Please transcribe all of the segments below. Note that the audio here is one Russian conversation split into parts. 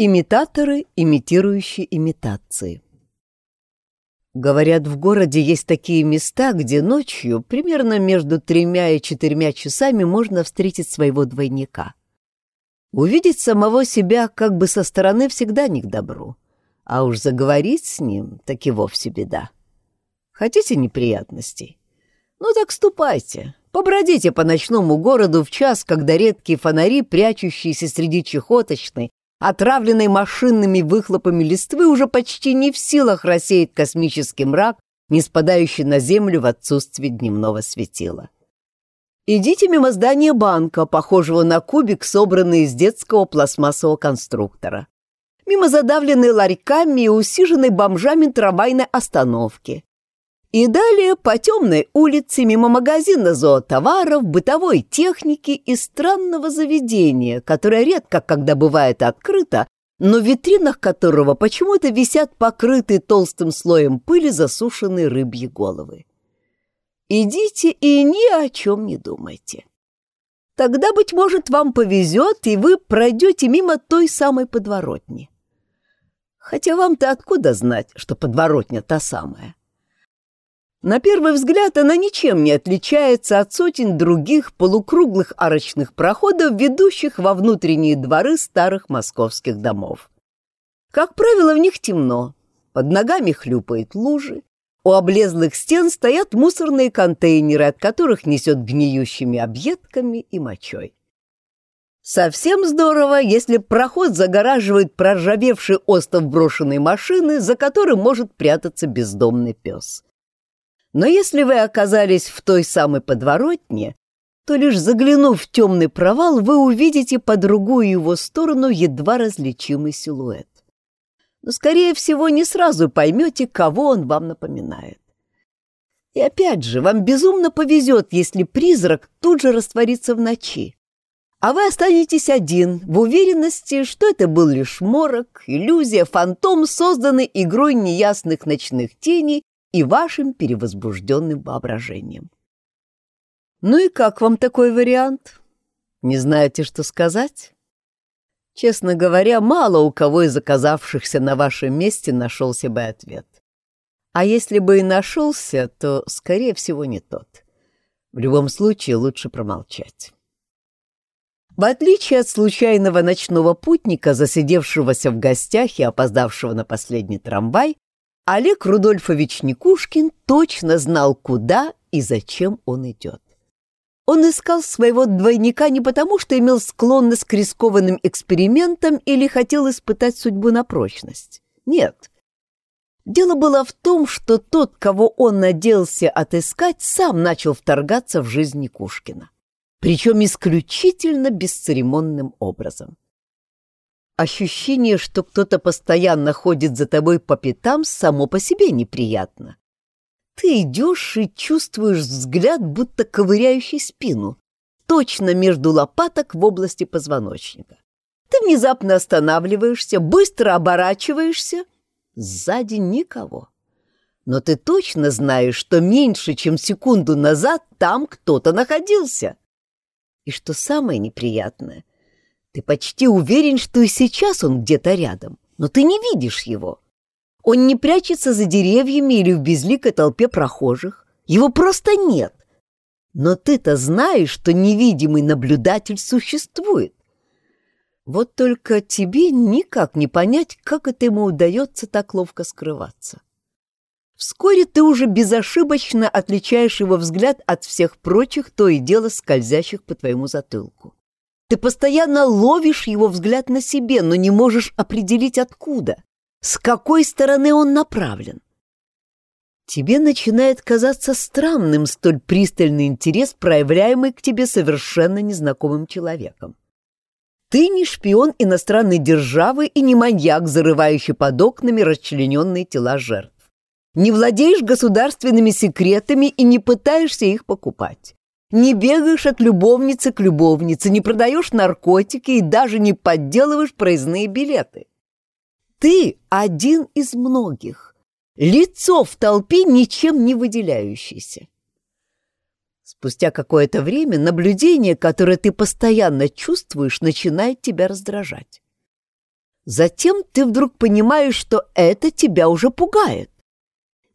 Имитаторы, имитирующие имитации. Говорят, в городе есть такие места, где ночью, примерно между тремя и четырьмя часами, можно встретить своего двойника. Увидеть самого себя как бы со стороны всегда не к добру, а уж заговорить с ним так и вовсе беда. Хотите неприятностей? Ну так ступайте, побродите по ночному городу в час, когда редкие фонари, прячущиеся среди чехоточной, отравленной машинными выхлопами листвы, уже почти не в силах рассеять космический мрак, не спадающий на землю в отсутствие дневного светила. Идите мимо здания банка, похожего на кубик, собранный из детского пластмассового конструктора. Мимо задавленной ларьками и усиженной бомжами трамвайной остановки. И далее по темной улице мимо магазина зоотоваров, бытовой техники и странного заведения, которое редко когда бывает открыто, но в витринах которого почему-то висят покрытые толстым слоем пыли засушенные рыбьи головы. Идите и ни о чем не думайте. Тогда, быть может, вам повезет, и вы пройдете мимо той самой подворотни. Хотя вам-то откуда знать, что подворотня та самая? На первый взгляд она ничем не отличается от сотен других полукруглых арочных проходов, ведущих во внутренние дворы старых московских домов. Как правило, в них темно, под ногами хлюпают лужи, у облезлых стен стоят мусорные контейнеры, от которых несет гниющими объедками и мочой. Совсем здорово, если проход загораживает проржавевший остов брошенной машины, за которым может прятаться бездомный пес. Но если вы оказались в той самой подворотне, то лишь заглянув в темный провал, вы увидите по другую его сторону едва различимый силуэт. Но, скорее всего, не сразу поймете, кого он вам напоминает. И опять же, вам безумно повезет, если призрак тут же растворится в ночи. А вы останетесь один, в уверенности, что это был лишь морок, иллюзия, фантом, созданный игрой неясных ночных теней и вашим перевозбужденным воображением. Ну и как вам такой вариант? Не знаете, что сказать? Честно говоря, мало у кого из оказавшихся на вашем месте нашелся бы ответ. А если бы и нашелся, то, скорее всего, не тот. В любом случае, лучше промолчать. В отличие от случайного ночного путника, засидевшегося в гостях и опоздавшего на последний трамвай, Олег Рудольфович Никушкин точно знал, куда и зачем он идет. Он искал своего двойника не потому, что имел склонность к рискованным экспериментам или хотел испытать судьбу на прочность. Нет. Дело было в том, что тот, кого он надеялся отыскать, сам начал вторгаться в жизнь Никушкина. Причем исключительно бесцеремонным образом. Ощущение, что кто-то постоянно ходит за тобой по пятам, само по себе неприятно. Ты идешь и чувствуешь взгляд, будто ковыряющий спину, точно между лопаток в области позвоночника. Ты внезапно останавливаешься, быстро оборачиваешься. Сзади никого. Но ты точно знаешь, что меньше, чем секунду назад там кто-то находился. И что самое неприятное, ты почти уверен, что и сейчас он где-то рядом, но ты не видишь его. Он не прячется за деревьями или в безликой толпе прохожих. Его просто нет. Но ты-то знаешь, что невидимый наблюдатель существует. Вот только тебе никак не понять, как это ему удается так ловко скрываться. Вскоре ты уже безошибочно отличаешь его взгляд от всех прочих, то и дело скользящих по твоему затылку. Ты постоянно ловишь его взгляд на себе, но не можешь определить откуда, с какой стороны он направлен. Тебе начинает казаться странным столь пристальный интерес, проявляемый к тебе совершенно незнакомым человеком. Ты не шпион иностранной державы и не маньяк, зарывающий под окнами расчлененные тела жертв. Не владеешь государственными секретами и не пытаешься их покупать. Не бегаешь от любовницы к любовнице, не продаешь наркотики и даже не подделываешь проездные билеты. Ты один из многих, лицо в толпе ничем не выделяющееся. Спустя какое-то время наблюдение, которое ты постоянно чувствуешь, начинает тебя раздражать. Затем ты вдруг понимаешь, что это тебя уже пугает.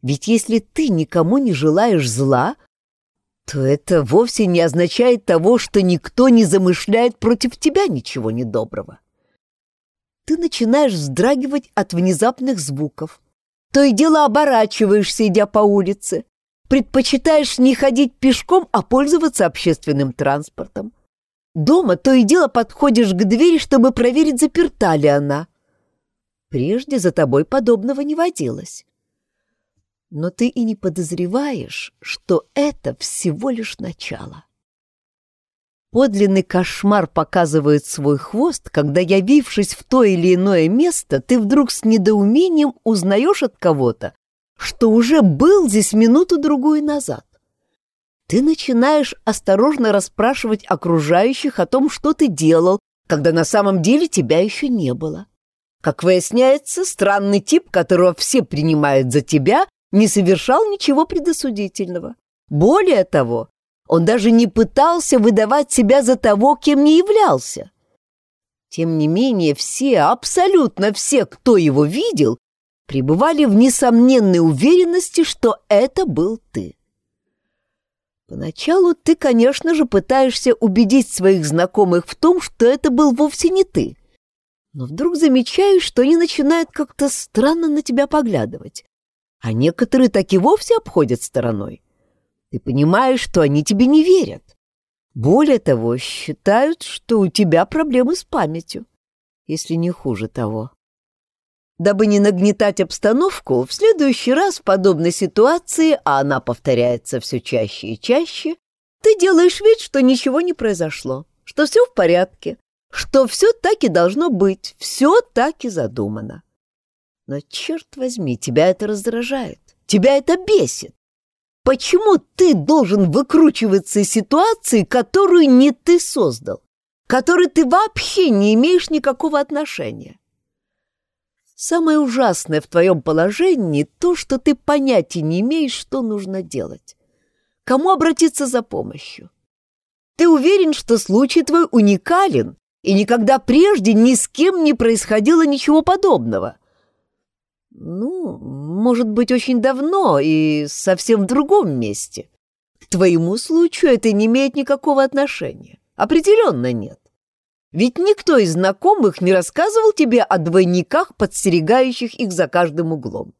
Ведь если ты никому не желаешь зла, то это вовсе не означает того, что никто не замышляет против тебя ничего недоброго. Ты начинаешь вздрагивать от внезапных звуков. То и дело оборачиваешься, идя по улице. Предпочитаешь не ходить пешком, а пользоваться общественным транспортом. Дома то и дело подходишь к двери, чтобы проверить, заперта ли она. Прежде за тобой подобного не водилось. Но ты и не подозреваешь, что это всего лишь начало. Подлинный кошмар показывает свой хвост, когда, явившись в то или иное место, ты вдруг с недоумением узнаешь от кого-то, что уже был здесь минуту-другую назад. Ты начинаешь осторожно расспрашивать окружающих о том, что ты делал, когда на самом деле тебя еще не было. Как выясняется, странный тип, которого все принимают за тебя, не совершал ничего предосудительного. Более того, он даже не пытался выдавать себя за того, кем не являлся. Тем не менее, все, абсолютно все, кто его видел, пребывали в несомненной уверенности, что это был ты. Поначалу ты, конечно же, пытаешься убедить своих знакомых в том, что это был вовсе не ты. Но вдруг замечаешь, что они начинают как-то странно на тебя поглядывать, а некоторые так и вовсе обходят стороной. Ты понимаешь, что они тебе не верят. Более того, считают, что у тебя проблемы с памятью, если не хуже того. Дабы не нагнетать обстановку, в следующий раз в подобной ситуации, а она повторяется все чаще и чаще, ты делаешь вид, что ничего не произошло, что все в порядке, что все так и должно быть, все так и задумано. Но, черт возьми, тебя это раздражает, тебя это бесит. Почему ты должен выкручиваться из ситуации, которую не ты создал, которой ты вообще не имеешь никакого отношения? Самое ужасное в твоем положении то, что ты понятия не имеешь, что нужно делать. Кому обратиться за помощью? Ты уверен, что случай твой уникален, и никогда прежде ни с кем не происходило ничего подобного. Ну, может быть, очень давно и совсем в другом месте. К твоему случаю это не имеет никакого отношения. Определенно нет. Ведь никто из знакомых не рассказывал тебе о двойниках, подстерегающих их за каждым углом.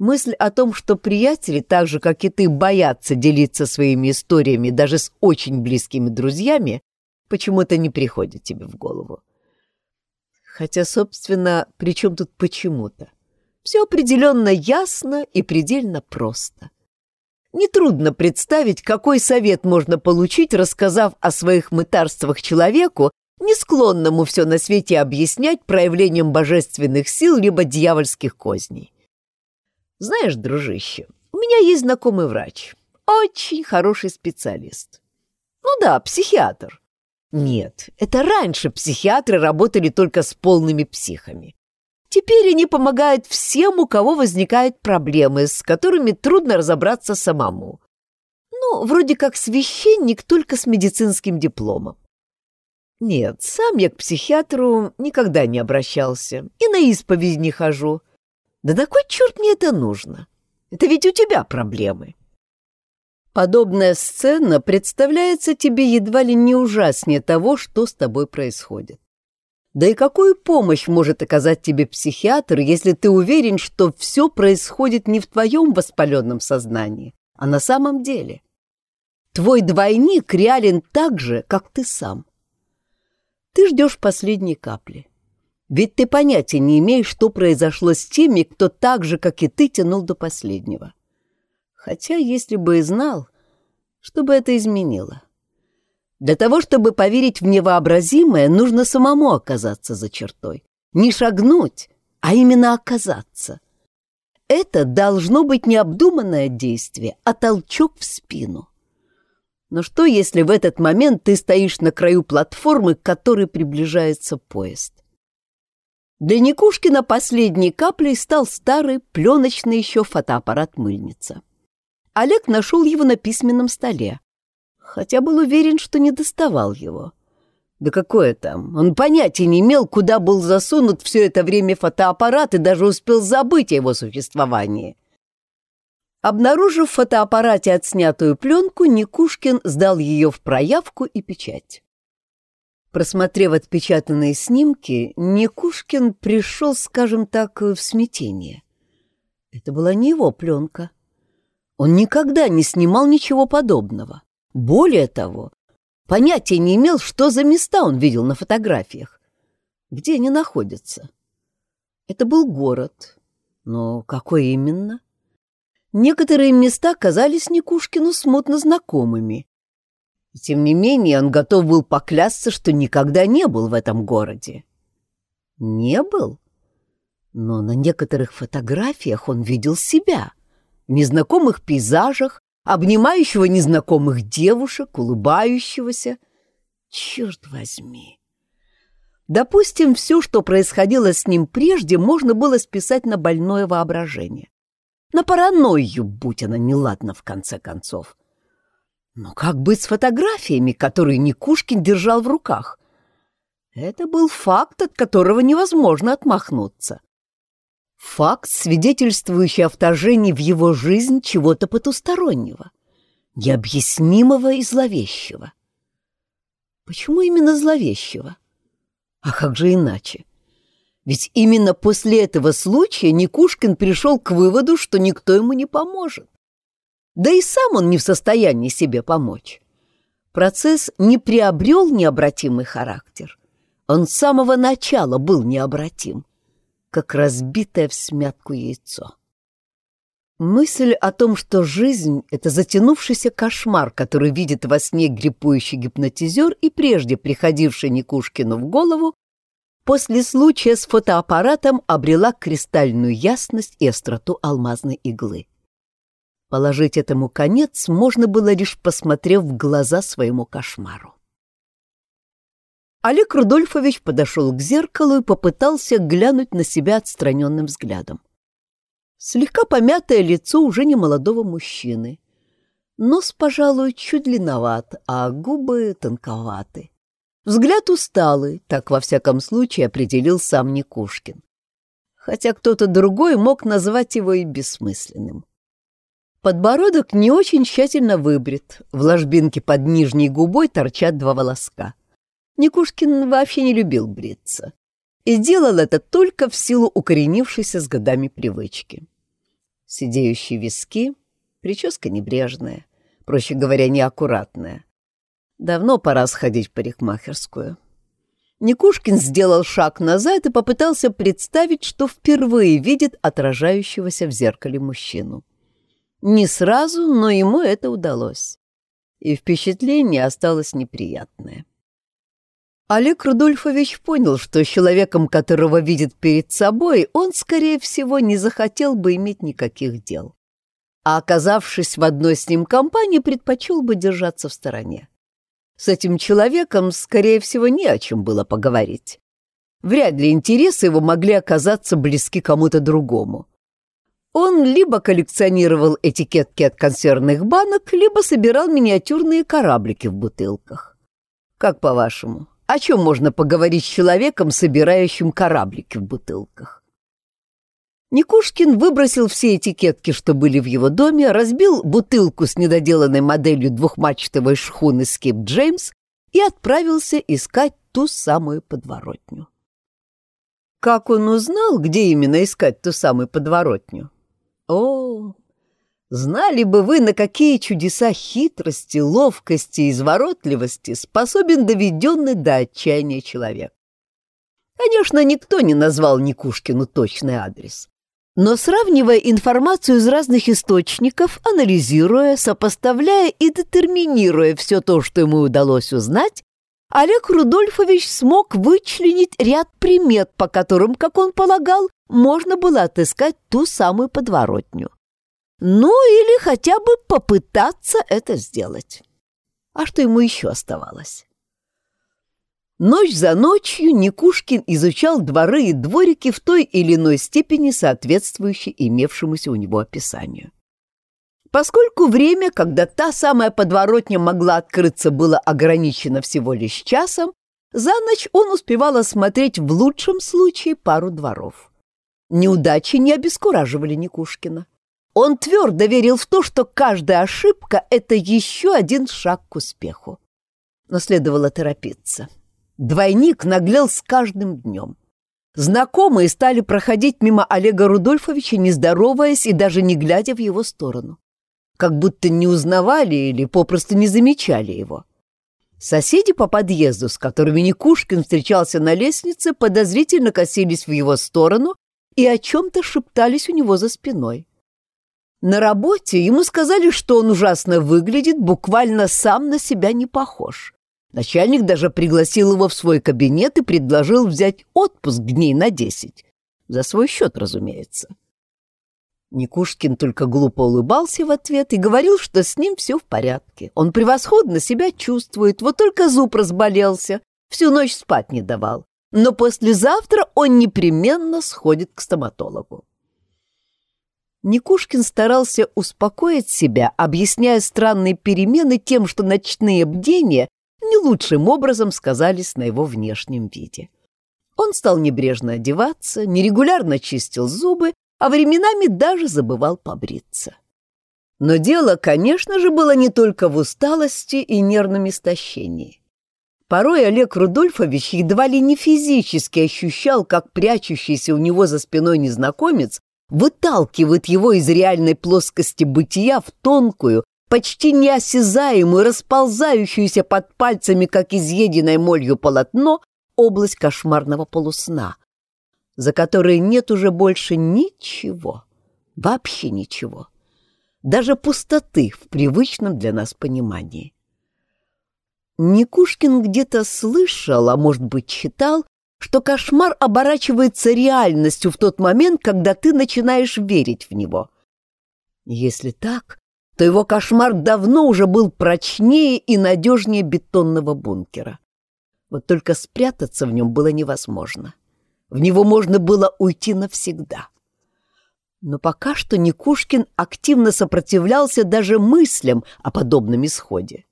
Мысль о том, что приятели, так же, как и ты, боятся делиться своими историями даже с очень близкими друзьями, почему-то не приходит тебе в голову. Хотя, собственно, при чем тут почему-то? Все определенно ясно и предельно просто. Нетрудно представить, какой совет можно получить, рассказав о своих мытарствах человеку, не склонному все на свете объяснять проявлением божественных сил либо дьявольских козней. Знаешь, дружище, у меня есть знакомый врач, очень хороший специалист. Ну да, психиатр. Нет, это раньше психиатры работали только с полными психами. Теперь они помогают всем, у кого возникают проблемы, с которыми трудно разобраться самому. Ну, вроде как священник, только с медицинским дипломом. Нет, сам я к психиатру никогда не обращался и на исповедь не хожу. Да на кой черт мне это нужно? Это ведь у тебя проблемы. Подобная сцена представляется тебе едва ли не ужаснее того, что с тобой происходит. Да и какую помощь может оказать тебе психиатр, если ты уверен, что все происходит не в твоем воспаленном сознании, а на самом деле? Твой двойник реален так же, как ты сам. Ты ждешь последней капли. Ведь ты понятия не имеешь, что произошло с теми, кто так же, как и ты, тянул до последнего. Хотя, если бы и знал, что бы это изменило? Для того, чтобы поверить в невообразимое, нужно самому оказаться за чертой. Не шагнуть, а именно оказаться. Это должно быть не обдуманное действие, а толчок в спину. Но что, если в этот момент ты стоишь на краю платформы, к которой приближается поезд? Для Никушкина последней каплей стал старый, пленочный еще фотоаппарат-мыльница. Олег нашел его на письменном столе, хотя был уверен, что не доставал его. Да какое там? Он понятия не имел, куда был засунут все это время фотоаппарат и даже успел забыть о его существовании. Обнаружив в фотоаппарате отснятую пленку, Никушкин сдал ее в проявку и печать. Просмотрев отпечатанные снимки, Никушкин пришел, скажем так, в смятение. Это была не его пленка. Он никогда не снимал ничего подобного. Более того, понятия не имел, что за места он видел на фотографиях. Где они находятся? Это был город. Но какой именно? Некоторые места казались Никушкину смутно знакомыми. И тем не менее он готов был поклясться, что никогда не был в этом городе. Не был? Но на некоторых фотографиях он видел себя незнакомых пейзажах, обнимающего незнакомых девушек, улыбающегося. Черт возьми! Допустим, все, что происходило с ним прежде, можно было списать на больное воображение. На паранойю, будь она неладна в конце концов. Но как быть с фотографиями, которые Никушкин держал в руках? Это был факт, от которого невозможно отмахнуться. Факт, свидетельствующий о вторжении в его жизнь чего-то потустороннего, необъяснимого и зловещего. Почему именно зловещего? А как же иначе? Ведь именно после этого случая Никушкин пришел к выводу, что никто ему не поможет. Да и сам он не в состоянии себе помочь. Процесс не приобрел необратимый характер. Он с самого начала был необратим, как разбитое в смятку яйцо. Мысль о том, что жизнь — это затянувшийся кошмар, который видит во сне гриппующий гипнотизер и прежде приходивший Никушкину в голову, после случая с фотоаппаратом обрела кристальную ясность и остроту алмазной иглы. Положить этому конец можно было лишь посмотрев в глаза своему кошмару. Олег Рудольфович подошел к зеркалу и попытался глянуть на себя отстраненным взглядом. Слегка помятое лицо уже не молодого мужчины. Нос, пожалуй, чуть длинноват, а губы тонковаты. Взгляд усталый, так во всяком случае определил сам Никушкин. Хотя кто-то другой мог назвать его и бессмысленным. Подбородок не очень тщательно выбрит, в ложбинке под нижней губой торчат два волоска. Никушкин вообще не любил бриться. И делал это только в силу укоренившейся с годами привычки. Сидеющие виски, прическа небрежная, проще говоря, неаккуратная. Давно пора сходить в парикмахерскую. Никушкин сделал шаг назад и попытался представить, что впервые видит отражающегося в зеркале мужчину. Не сразу, но ему это удалось. И впечатление осталось неприятное. Олег Рудольфович понял, что человеком, которого видит перед собой, он, скорее всего, не захотел бы иметь никаких дел. А оказавшись в одной с ним компании, предпочел бы держаться в стороне. С этим человеком, скорее всего, не о чем было поговорить. Вряд ли интересы его могли оказаться близки кому-то другому. Он либо коллекционировал этикетки от консервных банок, либо собирал миниатюрные кораблики в бутылках. Как по-вашему, о чем можно поговорить с человеком, собирающим кораблики в бутылках? Никушкин выбросил все этикетки, что были в его доме, разбил бутылку с недоделанной моделью двухмачтовой шхуны «Скип Джеймс» и отправился искать ту самую подворотню. Как он узнал, где именно искать ту самую подворотню? О, знали бы вы, на какие чудеса хитрости, ловкости и изворотливости способен доведенный до отчаяния человек. Конечно, никто не назвал Никушкину точный адрес. Но сравнивая информацию из разных источников, анализируя, сопоставляя и детерминируя все то, что ему удалось узнать, Олег Рудольфович смог вычленить ряд примет, по которым, как он полагал, можно было отыскать ту самую подворотню. Ну или хотя бы попытаться это сделать. А что ему еще оставалось? Ночь за ночью Никушкин изучал дворы и дворики в той или иной степени соответствующей имевшемуся у него описанию. Поскольку время, когда та самая подворотня могла открыться, было ограничено всего лишь часом, За ночь он успевал осмотреть в лучшем случае пару дворов. Неудачи не обескураживали Никушкина. Он твердо верил в то, что каждая ошибка — это еще один шаг к успеху. Но следовало торопиться. Двойник наглел с каждым днем. Знакомые стали проходить мимо Олега Рудольфовича, не здороваясь и даже не глядя в его сторону. Как будто не узнавали или попросту не замечали его. Соседи по подъезду, с которыми Никушкин встречался на лестнице, подозрительно косились в его сторону и о чем-то шептались у него за спиной. На работе ему сказали, что он ужасно выглядит, буквально сам на себя не похож. Начальник даже пригласил его в свой кабинет и предложил взять отпуск дней на десять. За свой счет, разумеется. Никушкин только глупо улыбался в ответ и говорил, что с ним все в порядке. Он превосходно себя чувствует, вот только зуб разболелся, всю ночь спать не давал. Но послезавтра он непременно сходит к стоматологу. Никушкин старался успокоить себя, объясняя странные перемены тем, что ночные бдения не лучшим образом сказались на его внешнем виде. Он стал небрежно одеваться, нерегулярно чистил зубы, а временами даже забывал побриться. Но дело, конечно же, было не только в усталости и нервном истощении. Порой Олег Рудольфович едва ли не физически ощущал, как прячущийся у него за спиной незнакомец выталкивает его из реальной плоскости бытия в тонкую, почти неосязаемую, расползающуюся под пальцами, как изъеденное молью полотно, область кошмарного полусна, за которой нет уже больше ничего, вообще ничего, даже пустоты в привычном для нас понимании. Никушкин где-то слышал, а может быть читал, что кошмар оборачивается реальностью в тот момент, когда ты начинаешь верить в него. Если так, то его кошмар давно уже был прочнее и надежнее бетонного бункера. Вот только спрятаться в нем было невозможно. В него можно было уйти навсегда. Но пока что Никушкин активно сопротивлялся даже мыслям о подобном исходе.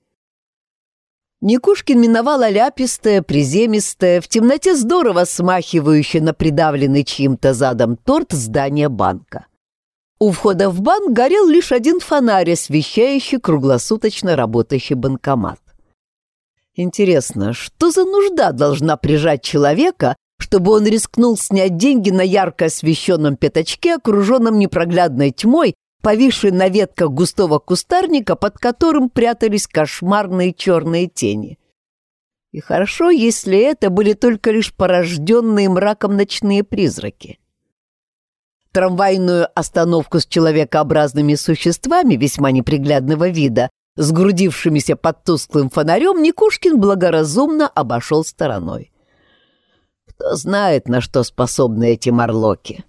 Никушкин миновал ляпистое, приземистое, в темноте здорово смахивающее на придавленный чьим-то задом торт здания банка. У входа в банк горел лишь один фонарь, освещающий круглосуточно работающий банкомат. Интересно, что за нужда должна прижать человека, чтобы он рискнул снять деньги на ярко освещенном пятачке, окруженном непроглядной тьмой, повисший на ветках густого кустарника, под которым прятались кошмарные черные тени. И хорошо, если это были только лишь порожденные мраком ночные призраки. Трамвайную остановку с человекообразными существами весьма неприглядного вида, сгрудившимися под тусклым фонарем, Никушкин благоразумно обошел стороной. Кто знает, на что способны эти морлоки.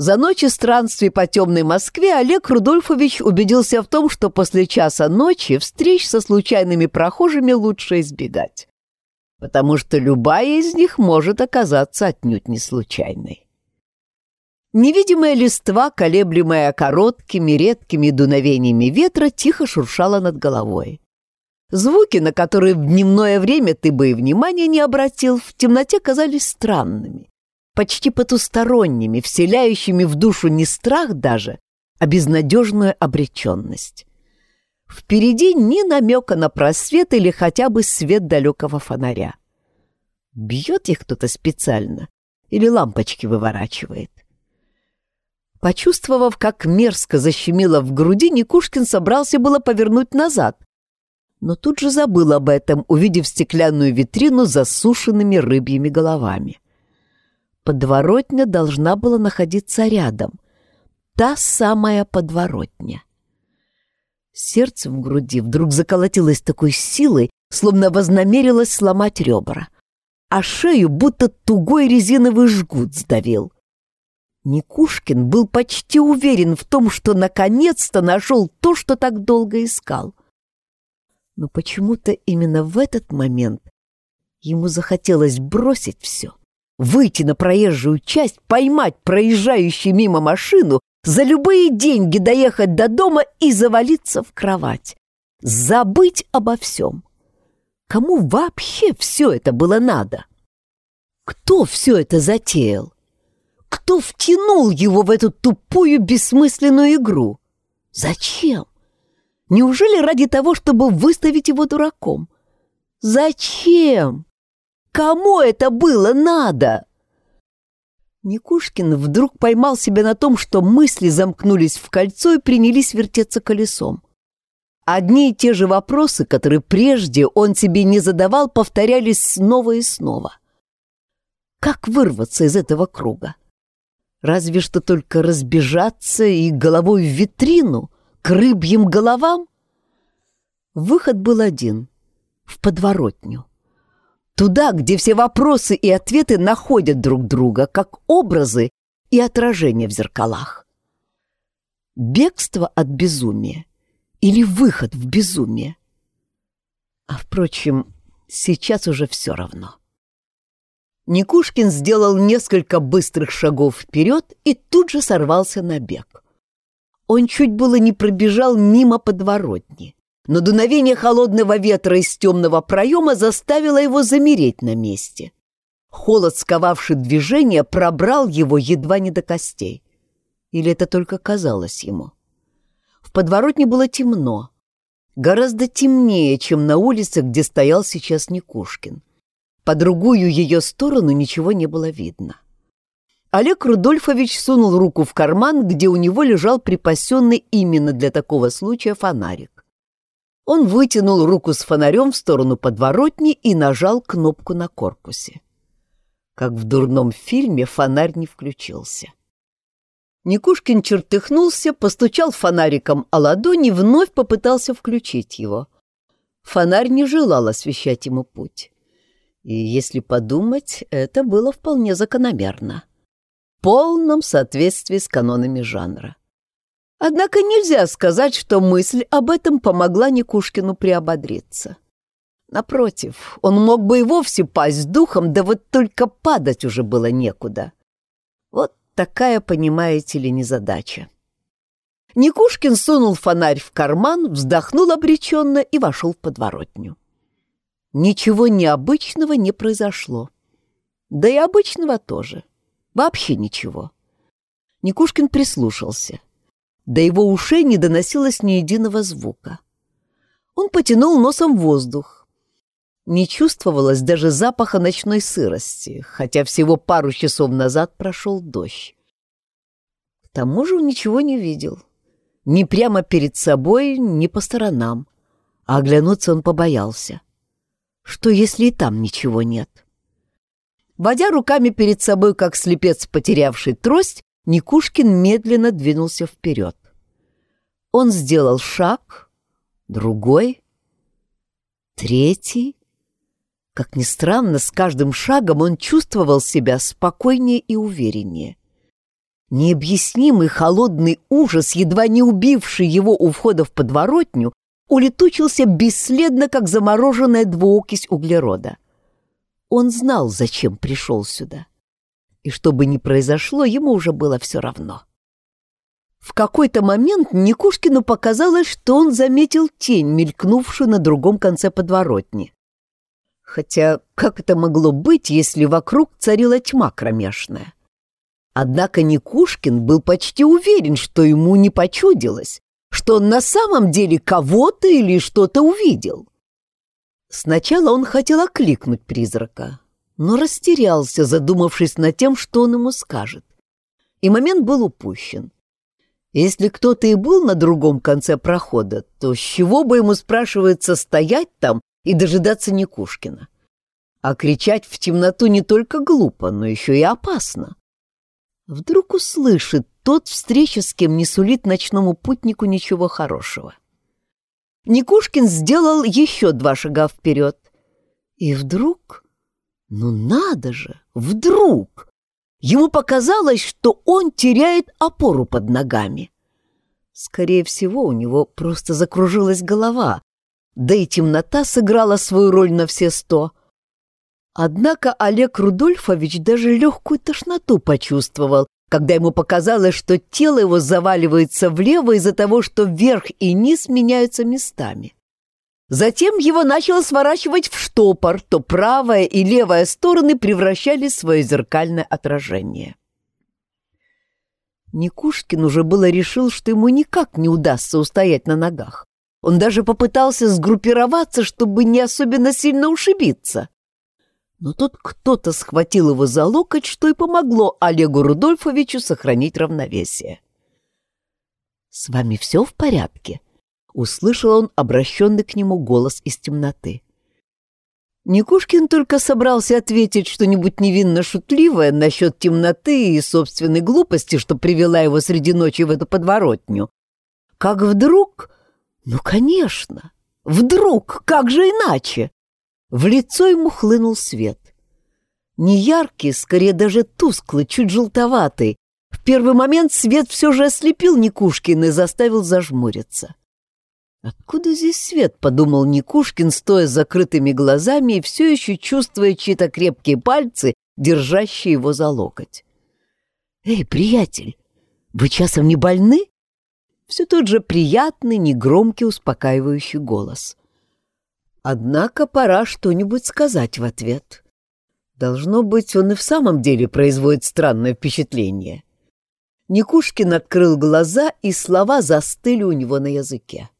За ночи странствий по темной Москве Олег Рудольфович убедился в том, что после часа ночи встреч со случайными прохожими лучше избегать, потому что любая из них может оказаться отнюдь не случайной. Невидимая листва, колеблемая короткими редкими дуновениями ветра, тихо шуршала над головой. Звуки, на которые в дневное время ты бы и внимания не обратил, в темноте казались странными почти потусторонними, вселяющими в душу не страх даже, а безнадежную обреченность. Впереди ни намека на просвет или хотя бы свет далекого фонаря. Бьет их кто-то специально или лампочки выворачивает. Почувствовав, как мерзко защемило в груди, Никушкин собрался было повернуть назад, но тут же забыл об этом, увидев стеклянную витрину с засушенными рыбьими головами подворотня должна была находиться рядом. Та самая подворотня. Сердце в груди вдруг заколотилось такой силой, словно вознамерилось сломать ребра, а шею будто тугой резиновый жгут сдавил. Никушкин был почти уверен в том, что наконец-то нашел то, что так долго искал. Но почему-то именно в этот момент ему захотелось бросить все выйти на проезжую часть, поймать проезжающую мимо машину, за любые деньги доехать до дома и завалиться в кровать. Забыть обо всем. Кому вообще все это было надо? Кто все это затеял? Кто втянул его в эту тупую бессмысленную игру? Зачем? Неужели ради того, чтобы выставить его дураком? Зачем? Кому это было надо? Никушкин вдруг поймал себя на том, что мысли замкнулись в кольцо и принялись вертеться колесом. Одни и те же вопросы, которые прежде он себе не задавал, повторялись снова и снова. Как вырваться из этого круга? Разве что только разбежаться и головой в витрину, к рыбьим головам? Выход был один — в подворотню. Туда, где все вопросы и ответы находят друг друга, как образы и отражения в зеркалах. Бегство от безумия или выход в безумие? А, впрочем, сейчас уже все равно. Никушкин сделал несколько быстрых шагов вперед и тут же сорвался на бег. Он чуть было не пробежал мимо подворотни, но дуновение холодного ветра из темного проема заставило его замереть на месте. Холод, сковавший движение, пробрал его едва не до костей. Или это только казалось ему? В подворотне было темно, гораздо темнее, чем на улице, где стоял сейчас Никушкин. По другую ее сторону ничего не было видно. Олег Рудольфович сунул руку в карман, где у него лежал припасенный именно для такого случая фонарик. Он вытянул руку с фонарем в сторону подворотни и нажал кнопку на корпусе. Как в дурном фильме фонарь не включился. Никушкин чертыхнулся, постучал фонариком о ладони и вновь попытался включить его. Фонарь не желал освещать ему путь. И, если подумать, это было вполне закономерно. В полном соответствии с канонами жанра. Однако нельзя сказать, что мысль об этом помогла Никушкину приободриться. Напротив, он мог бы и вовсе пасть духом, да вот только падать уже было некуда. Вот такая, понимаете ли, незадача. Никушкин сунул фонарь в карман, вздохнул обреченно и вошел в подворотню. Ничего необычного не произошло. Да и обычного тоже. Вообще ничего. Никушкин прислушался. До его ушей не доносилось ни единого звука. Он потянул носом воздух. Не чувствовалось даже запаха ночной сырости, хотя всего пару часов назад прошел дождь. К тому же он ничего не видел. Ни прямо перед собой, ни по сторонам. А оглянуться он побоялся. Что, если и там ничего нет? Водя руками перед собой, как слепец, потерявший трость, Никушкин медленно двинулся вперед. Он сделал шаг, другой, третий. Как ни странно, с каждым шагом он чувствовал себя спокойнее и увереннее. Необъяснимый холодный ужас, едва не убивший его у входа в подворотню, улетучился бесследно, как замороженная двуокись углерода. Он знал, зачем пришел сюда. И что бы ни произошло, ему уже было все равно. В какой-то момент Никушкину показалось, что он заметил тень, мелькнувшую на другом конце подворотни. Хотя как это могло быть, если вокруг царила тьма кромешная? Однако Никушкин был почти уверен, что ему не почудилось, что он на самом деле кого-то или что-то увидел. Сначала он хотел окликнуть призрака, но растерялся, задумавшись над тем, что он ему скажет. И момент был упущен. Если кто-то и был на другом конце прохода, то с чего бы ему, спрашивается, стоять там и дожидаться Никушкина? А кричать в темноту не только глупо, но еще и опасно. Вдруг услышит тот, встреча с кем не сулит ночному путнику ничего хорошего. Никушкин сделал еще два шага вперед. И вдруг... Ну надо же! Вдруг! Ему показалось, что он теряет опору под ногами. Скорее всего, у него просто закружилась голова, да и темнота сыграла свою роль на все сто. Однако Олег Рудольфович даже легкую тошноту почувствовал, когда ему показалось, что тело его заваливается влево из-за того, что верх и низ меняются местами. Затем его начало сворачивать в штопор, то правая и левая стороны превращались в свое зеркальное отражение. Никушкин уже было решил, что ему никак не удастся устоять на ногах. Он даже попытался сгруппироваться, чтобы не особенно сильно ушибиться. Но тут кто-то схватил его за локоть, что и помогло Олегу Рудольфовичу сохранить равновесие. «С вами все в порядке?» — услышал он обращенный к нему голос из темноты. Никушкин только собрался ответить что-нибудь невинно шутливое насчет темноты и собственной глупости, что привела его среди ночи в эту подворотню. Как вдруг... Ну, конечно, вдруг, как же иначе? В лицо ему хлынул свет. Не яркий, скорее даже тусклый, чуть желтоватый. В первый момент свет все же ослепил Никушкина и заставил зажмуриться. «Откуда здесь свет?» — подумал Никушкин, стоя с закрытыми глазами и все еще чувствуя чьи-то крепкие пальцы, держащие его за локоть. «Эй, приятель, вы часом не больны?» Все тот же приятный, негромкий, успокаивающий голос. Однако пора что-нибудь сказать в ответ. Должно быть, он и в самом деле производит странное впечатление. Никушкин открыл глаза, и слова застыли у него на языке.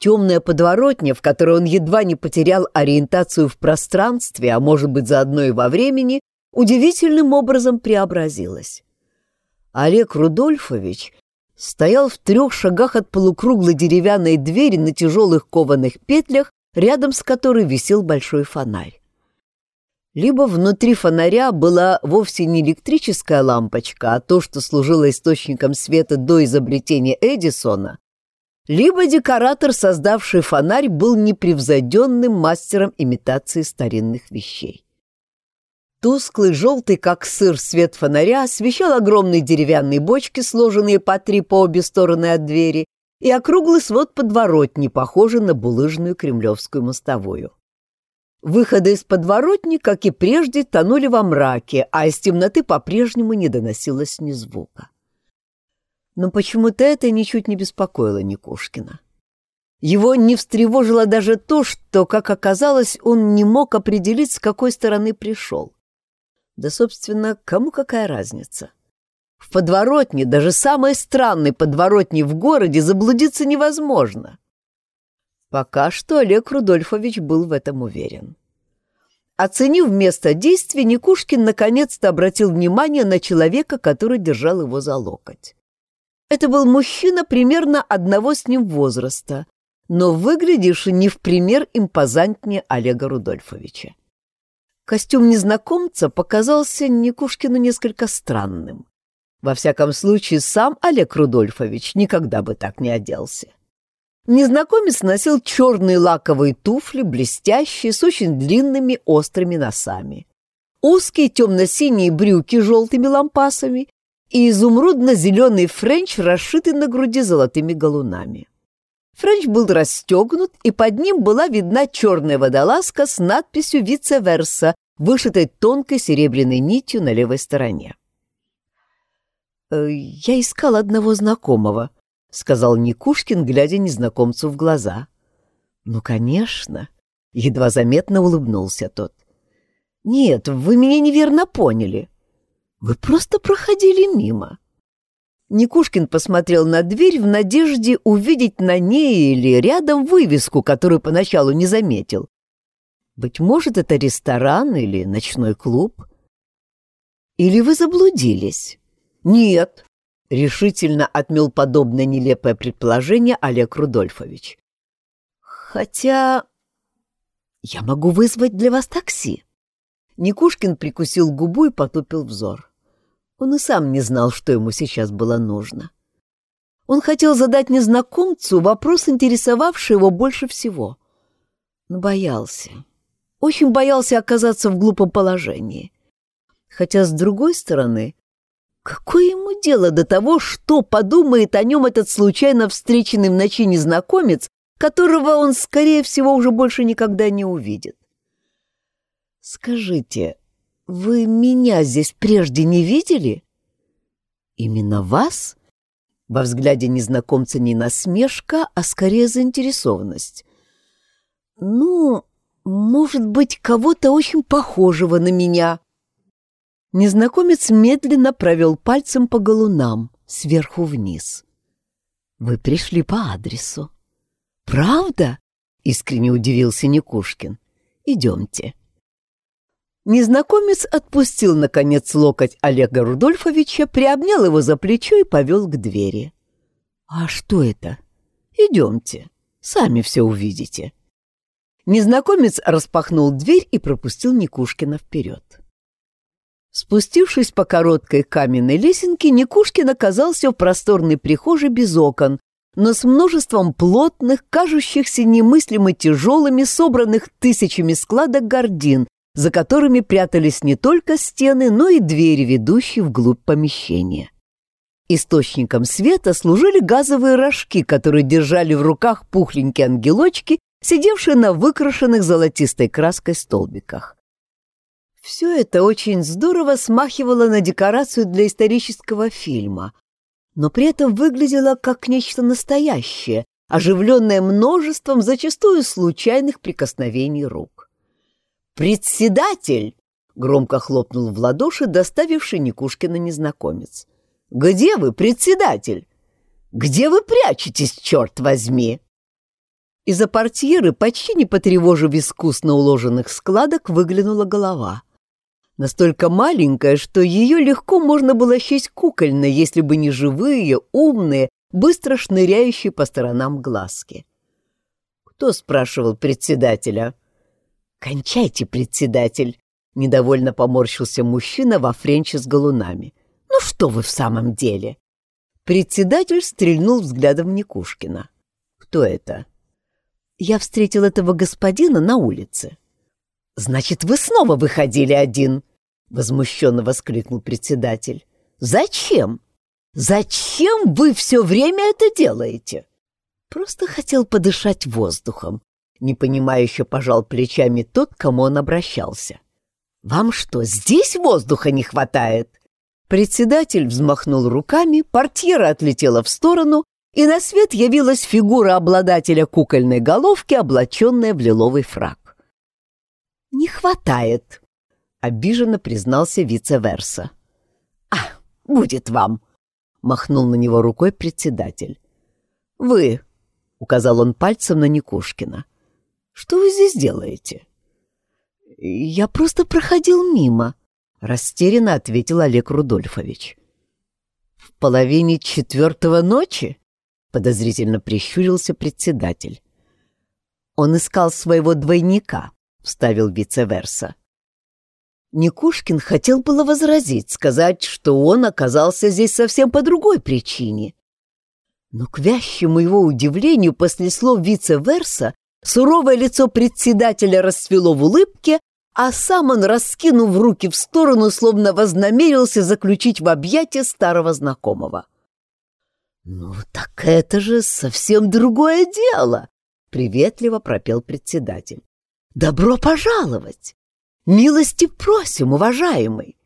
Темная подворотня, в которой он едва не потерял ориентацию в пространстве, а может быть заодно и во времени, удивительным образом преобразилась. Олег Рудольфович стоял в трех шагах от полукруглой деревянной двери на тяжелых кованых петлях рядом с которой висел большой фонарь. Либо внутри фонаря была вовсе не электрическая лампочка, а то, что служило источником света до изобретения Эдисона, либо декоратор, создавший фонарь, был непревзойденным мастером имитации старинных вещей. Тусклый, желтый, как сыр, свет фонаря освещал огромные деревянные бочки, сложенные по три по обе стороны от двери, и округлый свод подворотни, похожий на булыжную кремлевскую мостовую. Выходы из подворотни, как и прежде, тонули во мраке, а из темноты по-прежнему не доносилось ни звука. Но почему-то это ничуть не беспокоило Никушкина. Его не встревожило даже то, что, как оказалось, он не мог определить, с какой стороны пришел. Да, собственно, кому какая разница? В подворотне, даже самой странной подворотне в городе, заблудиться невозможно. Пока что Олег Рудольфович был в этом уверен. Оценив место действия, Никушкин наконец-то обратил внимание на человека, который держал его за локоть. Это был мужчина примерно одного с ним возраста, но выглядевший не в пример импозантнее Олега Рудольфовича. Костюм незнакомца показался Никушкину несколько странным. Во всяком случае, сам Олег Рудольфович никогда бы так не оделся. Незнакомец носил черные лаковые туфли, блестящие, с очень длинными острыми носами. Узкие темно-синие брюки с желтыми лампасами и изумрудно-зеленый френч, расшитый на груди золотыми галунами. Френч был расстегнут, и под ним была видна черная водолазка с надписью «Vice versa», вышитой тонкой серебряной нитью на левой стороне. Э, «Я искал одного знакомого», — сказал Никушкин, глядя незнакомцу в глаза. «Ну, конечно», — едва заметно улыбнулся тот. «Нет, вы меня неверно поняли. Вы просто проходили мимо». Никушкин посмотрел на дверь в надежде увидеть на ней или рядом вывеску, которую поначалу не заметил. Быть может, это ресторан или ночной клуб? Или вы заблудились? «Нет», — решительно отмел подобное нелепое предположение Олег Рудольфович. «Хотя я могу вызвать для вас такси». Никушкин прикусил губу и потупил взор. Он и сам не знал, что ему сейчас было нужно. Он хотел задать незнакомцу вопрос, интересовавший его больше всего. Но боялся. Очень боялся оказаться в глупом положении. Хотя, с другой стороны, Какое ему дело до того, что подумает о нем этот случайно встреченный в ночи незнакомец, которого он, скорее всего, уже больше никогда не увидит? «Скажите, вы меня здесь прежде не видели?» «Именно вас?» Во взгляде незнакомца не насмешка, а скорее заинтересованность. Ну, может быть, кого-то очень похожего на меня. Незнакомец медленно провел пальцем по галунам, сверху вниз. Вы пришли по адресу. Правда? Искренне удивился Никушкин. Идемте. Незнакомец отпустил, наконец, локоть Олега Рудольфовича, приобнял его за плечо и повел к двери. «А что это? Идемте, сами все увидите». Незнакомец распахнул дверь и пропустил Никушкина вперед. Спустившись по короткой каменной лесенке, Никушкин оказался в просторной прихожей без окон, но с множеством плотных, кажущихся немыслимо тяжелыми, собранных тысячами складок гордин, за которыми прятались не только стены, но и двери, ведущие вглубь помещения. Источником света служили газовые рожки, которые держали в руках пухленькие ангелочки, сидевшие на выкрашенных золотистой краской столбиках. Все это очень здорово смахивало на декорацию для исторического фильма, но при этом выглядело как нечто настоящее, оживленное множеством зачастую случайных прикосновений рук. «Председатель!» — громко хлопнул в ладоши, доставивший Никушкина незнакомец. «Где вы, председатель? Где вы прячетесь, черт возьми?» Из-за портьеры, почти не потревожив искусно уложенных складок, выглянула голова. Настолько маленькая, что ее легко можно было счесть кукольной, если бы не живые, умные, быстро шныряющие по сторонам глазки. Кто спрашивал председателя? «Кончайте, председатель!» — недовольно поморщился мужчина во френче с галунами. «Ну что вы в самом деле?» Председатель стрельнул взглядом в Никушкина. «Кто это?» «Я встретил этого господина на улице». «Значит, вы снова выходили один?» — возмущенно воскликнул председатель. «Зачем? Зачем вы все время это делаете?» «Просто хотел подышать воздухом», — непонимающе пожал плечами тот, к кому он обращался. «Вам что, здесь воздуха не хватает?» Председатель взмахнул руками, портьера отлетела в сторону, и на свет явилась фигура обладателя кукольной головки, облаченная в лиловый фраг. «Не хватает», — обиженно признался вице-верса. «А, будет вам», — махнул на него рукой председатель. «Вы», — указал он пальцем на Никушкина, — «что вы здесь делаете?» «Я просто проходил мимо», Растерянно ответил Олег Рудольфович. «В половине четвертого ночи?» — подозрительно прищурился председатель. «Он искал своего двойника», — вставил вице-верса. Никушкин хотел было возразить, сказать, что он оказался здесь совсем по другой причине. Но к вящему его удивлению после слов вице-верса суровое лицо председателя расцвело в улыбке, а сам он, раскинув руки в сторону, словно вознамерился заключить в объятия старого знакомого. «Ну, так это же совсем другое дело!» — приветливо пропел председатель. «Добро пожаловать! Милости просим, уважаемый!»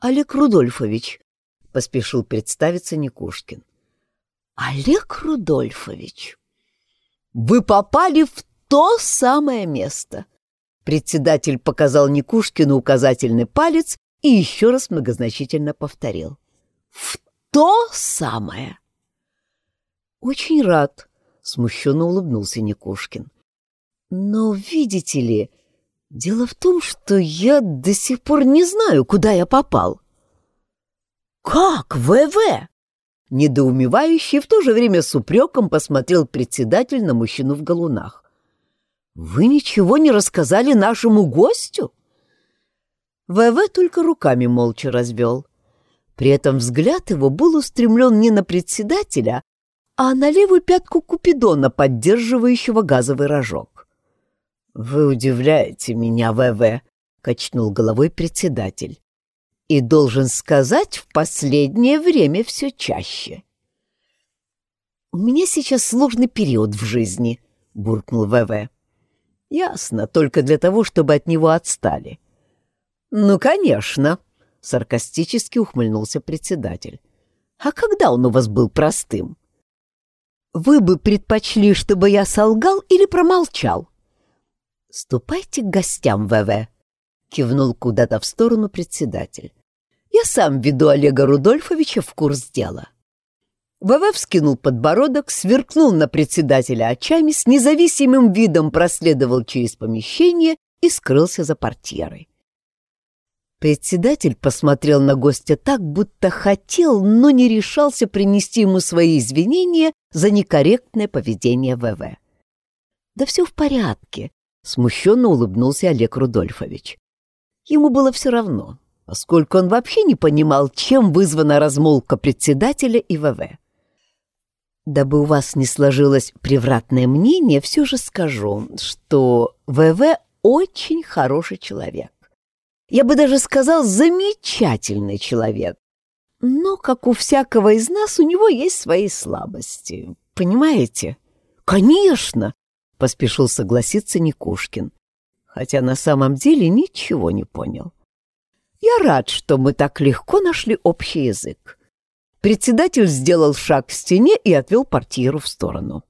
«Олег Рудольфович», — поспешил представиться Никушкин. «Олег Рудольфович, вы попали в то самое место!» Председатель показал Никушкину указательный палец и еще раз многозначительно повторил. «В то самое!» «Очень рад», — смущенно улыбнулся Никушкин. «Но, видите ли, дело в том, что я до сих пор не знаю, куда я попал». «Как, ВВ?» Недоумевающий в то же время с упреком посмотрел председатель на мужчину в галунах. «Вы ничего не рассказали нашему гостю?» ВВ только руками молча развел. При этом взгляд его был устремлен не на председателя, а на левую пятку Купидона, поддерживающего газовый рожок. «Вы удивляете меня, ВВ», — качнул головой председатель. «И должен сказать, в последнее время все чаще». «У меня сейчас сложный период в жизни», — буркнул ВВ. Ясно, только для того, чтобы от него отстали. Ну, конечно, саркастически ухмыльнулся председатель. А когда он у вас был простым? Вы бы предпочли, чтобы я солгал или промолчал? «Ступайте к гостям, ВВ», — кивнул куда-то в сторону председатель. «Я сам веду Олега Рудольфовича в курс дела». ВВ вскинул подбородок, сверкнул на председателя очами, с независимым видом проследовал через помещение и скрылся за портьерой. Председатель посмотрел на гостя так, будто хотел, но не решался принести ему свои извинения за некорректное поведение ВВ. «Да все в порядке», — смущенно улыбнулся Олег Рудольфович. Ему было все равно, поскольку он вообще не понимал, чем вызвана размолвка председателя и ВВ. Дабы у вас не сложилось превратное мнение, все же скажу, что ВВ очень хороший человек. Я бы даже сказал, замечательный человек. Но, как у всякого из нас, у него есть свои слабости. Понимаете? Конечно, поспешил согласиться Никушкин. Хотя на самом деле ничего не понял. Я рад, что мы так легко нашли общий язык. Председатель сделал шаг к стене и отвел портьеру в сторону.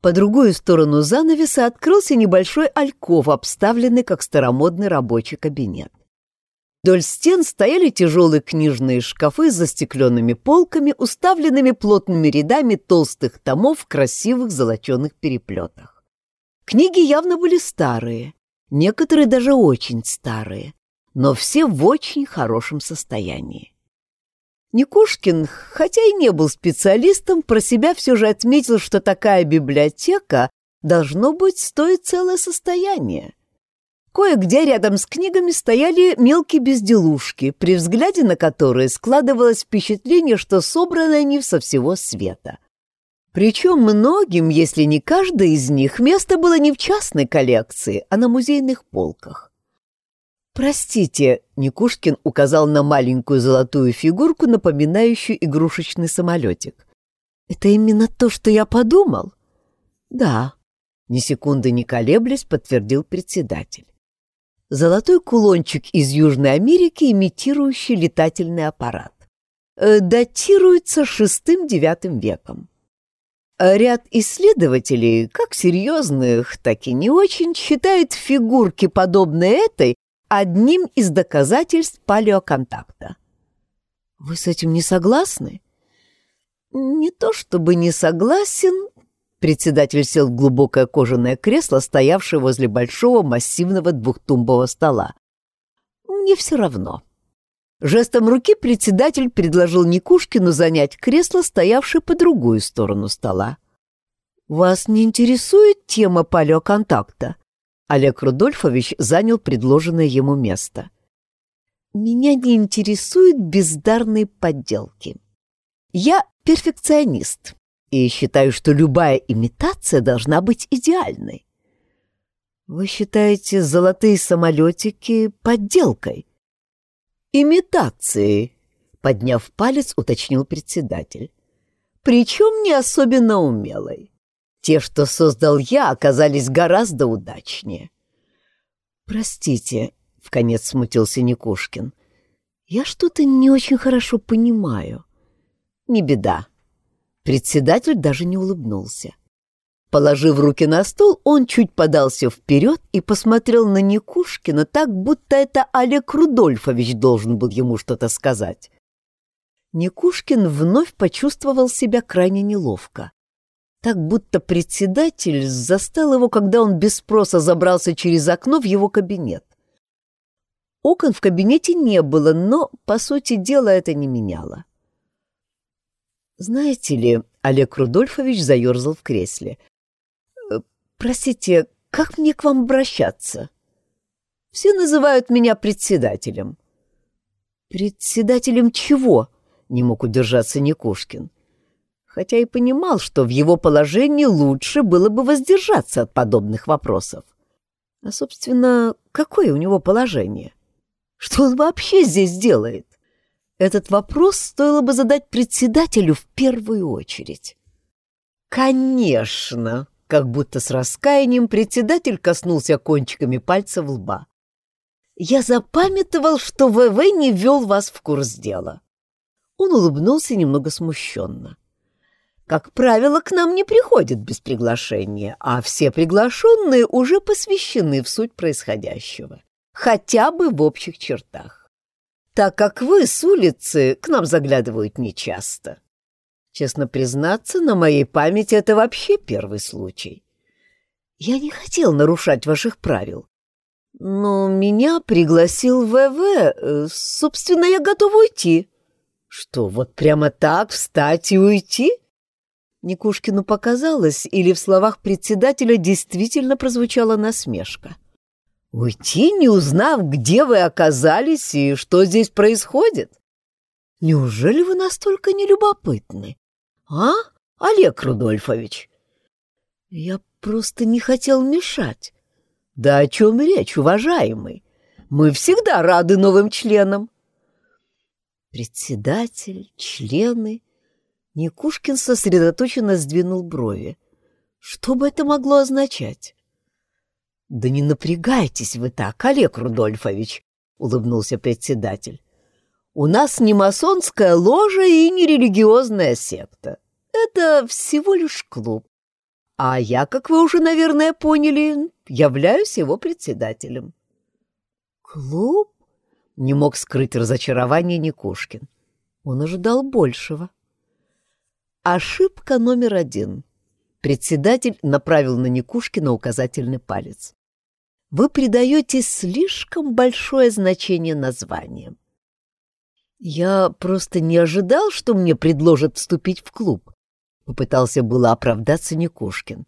По другую сторону занавеса открылся небольшой альков, обставленный как старомодный рабочий кабинет. Вдоль стен стояли тяжелые книжные шкафы с застекленными полками, уставленными плотными рядами толстых томов в красивых золоченых переплетах. Книги явно были старые, некоторые даже очень старые, но все в очень хорошем состоянии. Никушкин, хотя и не был специалистом, про себя все же отметил, что такая библиотека должно быть стоит целое состояние. Кое-где рядом с книгами стояли мелкие безделушки, при взгляде на которые складывалось впечатление, что собраны они со всего света. Причем многим, если не каждой из них, место было не в частной коллекции, а на музейных полках. «Простите», — Никушкин указал на маленькую золотую фигурку, напоминающую игрушечный самолетик. «Это именно то, что я подумал?» «Да», — ни секунды не колеблясь, подтвердил председатель. Золотой кулончик из Южной Америки, имитирующий летательный аппарат. Э, датируется шестым-девятым веком. Ряд исследователей, как серьезных, так и не очень, считают фигурки, подобные этой, одним из доказательств палеоконтакта. Вы с этим не согласны? Не то чтобы не согласен, председатель сел в глубокое кожаное кресло, стоявшее возле большого массивного двухтумбового стола. Мне все равно. Жестом руки председатель предложил Никушкину занять кресло, стоявшее по другую сторону стола. «Вас не интересует тема палеоконтакта?» Олег Рудольфович занял предложенное ему место. «Меня не интересуют бездарные подделки. Я перфекционист и считаю, что любая имитация должна быть идеальной. Вы считаете золотые самолетики подделкой?» «Имитацией», — подняв палец, уточнил председатель. «Причем не особенно умелой. Те, что создал я, оказались гораздо удачнее. «Простите», — вконец смутился Никушкин, — «я что-то не очень хорошо понимаю». «Не беда». Председатель даже не улыбнулся. Положив руки на стол, он чуть подался вперед и посмотрел на Никушкина так, будто это Олег Рудольфович должен был ему что-то сказать. Никушкин вновь почувствовал себя крайне неловко так будто председатель застал его, когда он без спроса забрался через окно в его кабинет. Окон в кабинете не было, но, по сути дела, это не меняло. «Знаете ли...» — Олег Рудольфович заерзал в кресле. «Э, «Простите, как мне к вам обращаться?» «Все называют меня председателем». «Председателем чего?» — не мог удержаться Никушкин хотя и понимал, что в его положении лучше было бы воздержаться от подобных вопросов. А, собственно, какое у него положение? Что он вообще здесь делает? Этот вопрос стоило бы задать председателю в первую очередь. «Конечно!» — как будто с раскаянием председатель коснулся кончиками пальцев лба. «Я запамятовал, что ВВ не ввел вас в курс дела». Он улыбнулся немного смущенно. Как правило, к нам не приходят без приглашения, а все приглашенные уже посвящены в суть происходящего, хотя бы в общих чертах. Так как вы с улицы к нам заглядывают нечасто. Честно признаться, на моей памяти это вообще первый случай. Я не хотел нарушать ваших правил. Но меня пригласил ВВ. Э, собственно, я готов уйти. Что, вот прямо так встать и уйти? Никушкину показалось, или в словах председателя действительно прозвучала насмешка. «Уйти, не узнав, где вы оказались и что здесь происходит? Неужели вы настолько нелюбопытны? А, Олег Рудольфович?» «Я просто не хотел мешать». «Да о чем речь, уважаемый? Мы всегда рады новым членам». Председатель, члены Никушкин сосредоточенно сдвинул брови. Что бы это могло означать? «Да не напрягайтесь вы так, Олег Рудольфович», — улыбнулся председатель. «У нас не масонская ложа и не религиозная секта. Это всего лишь клуб. А я, как вы уже, наверное, поняли, являюсь его председателем». «Клуб?» — не мог скрыть разочарование Никушкин. Он ожидал большего. Ошибка номер один. Председатель направил на Никушкина указательный палец. Вы придаете слишком большое значение названиям. Я просто не ожидал, что мне предложат вступить в клуб. Попытался было оправдаться Никушкин.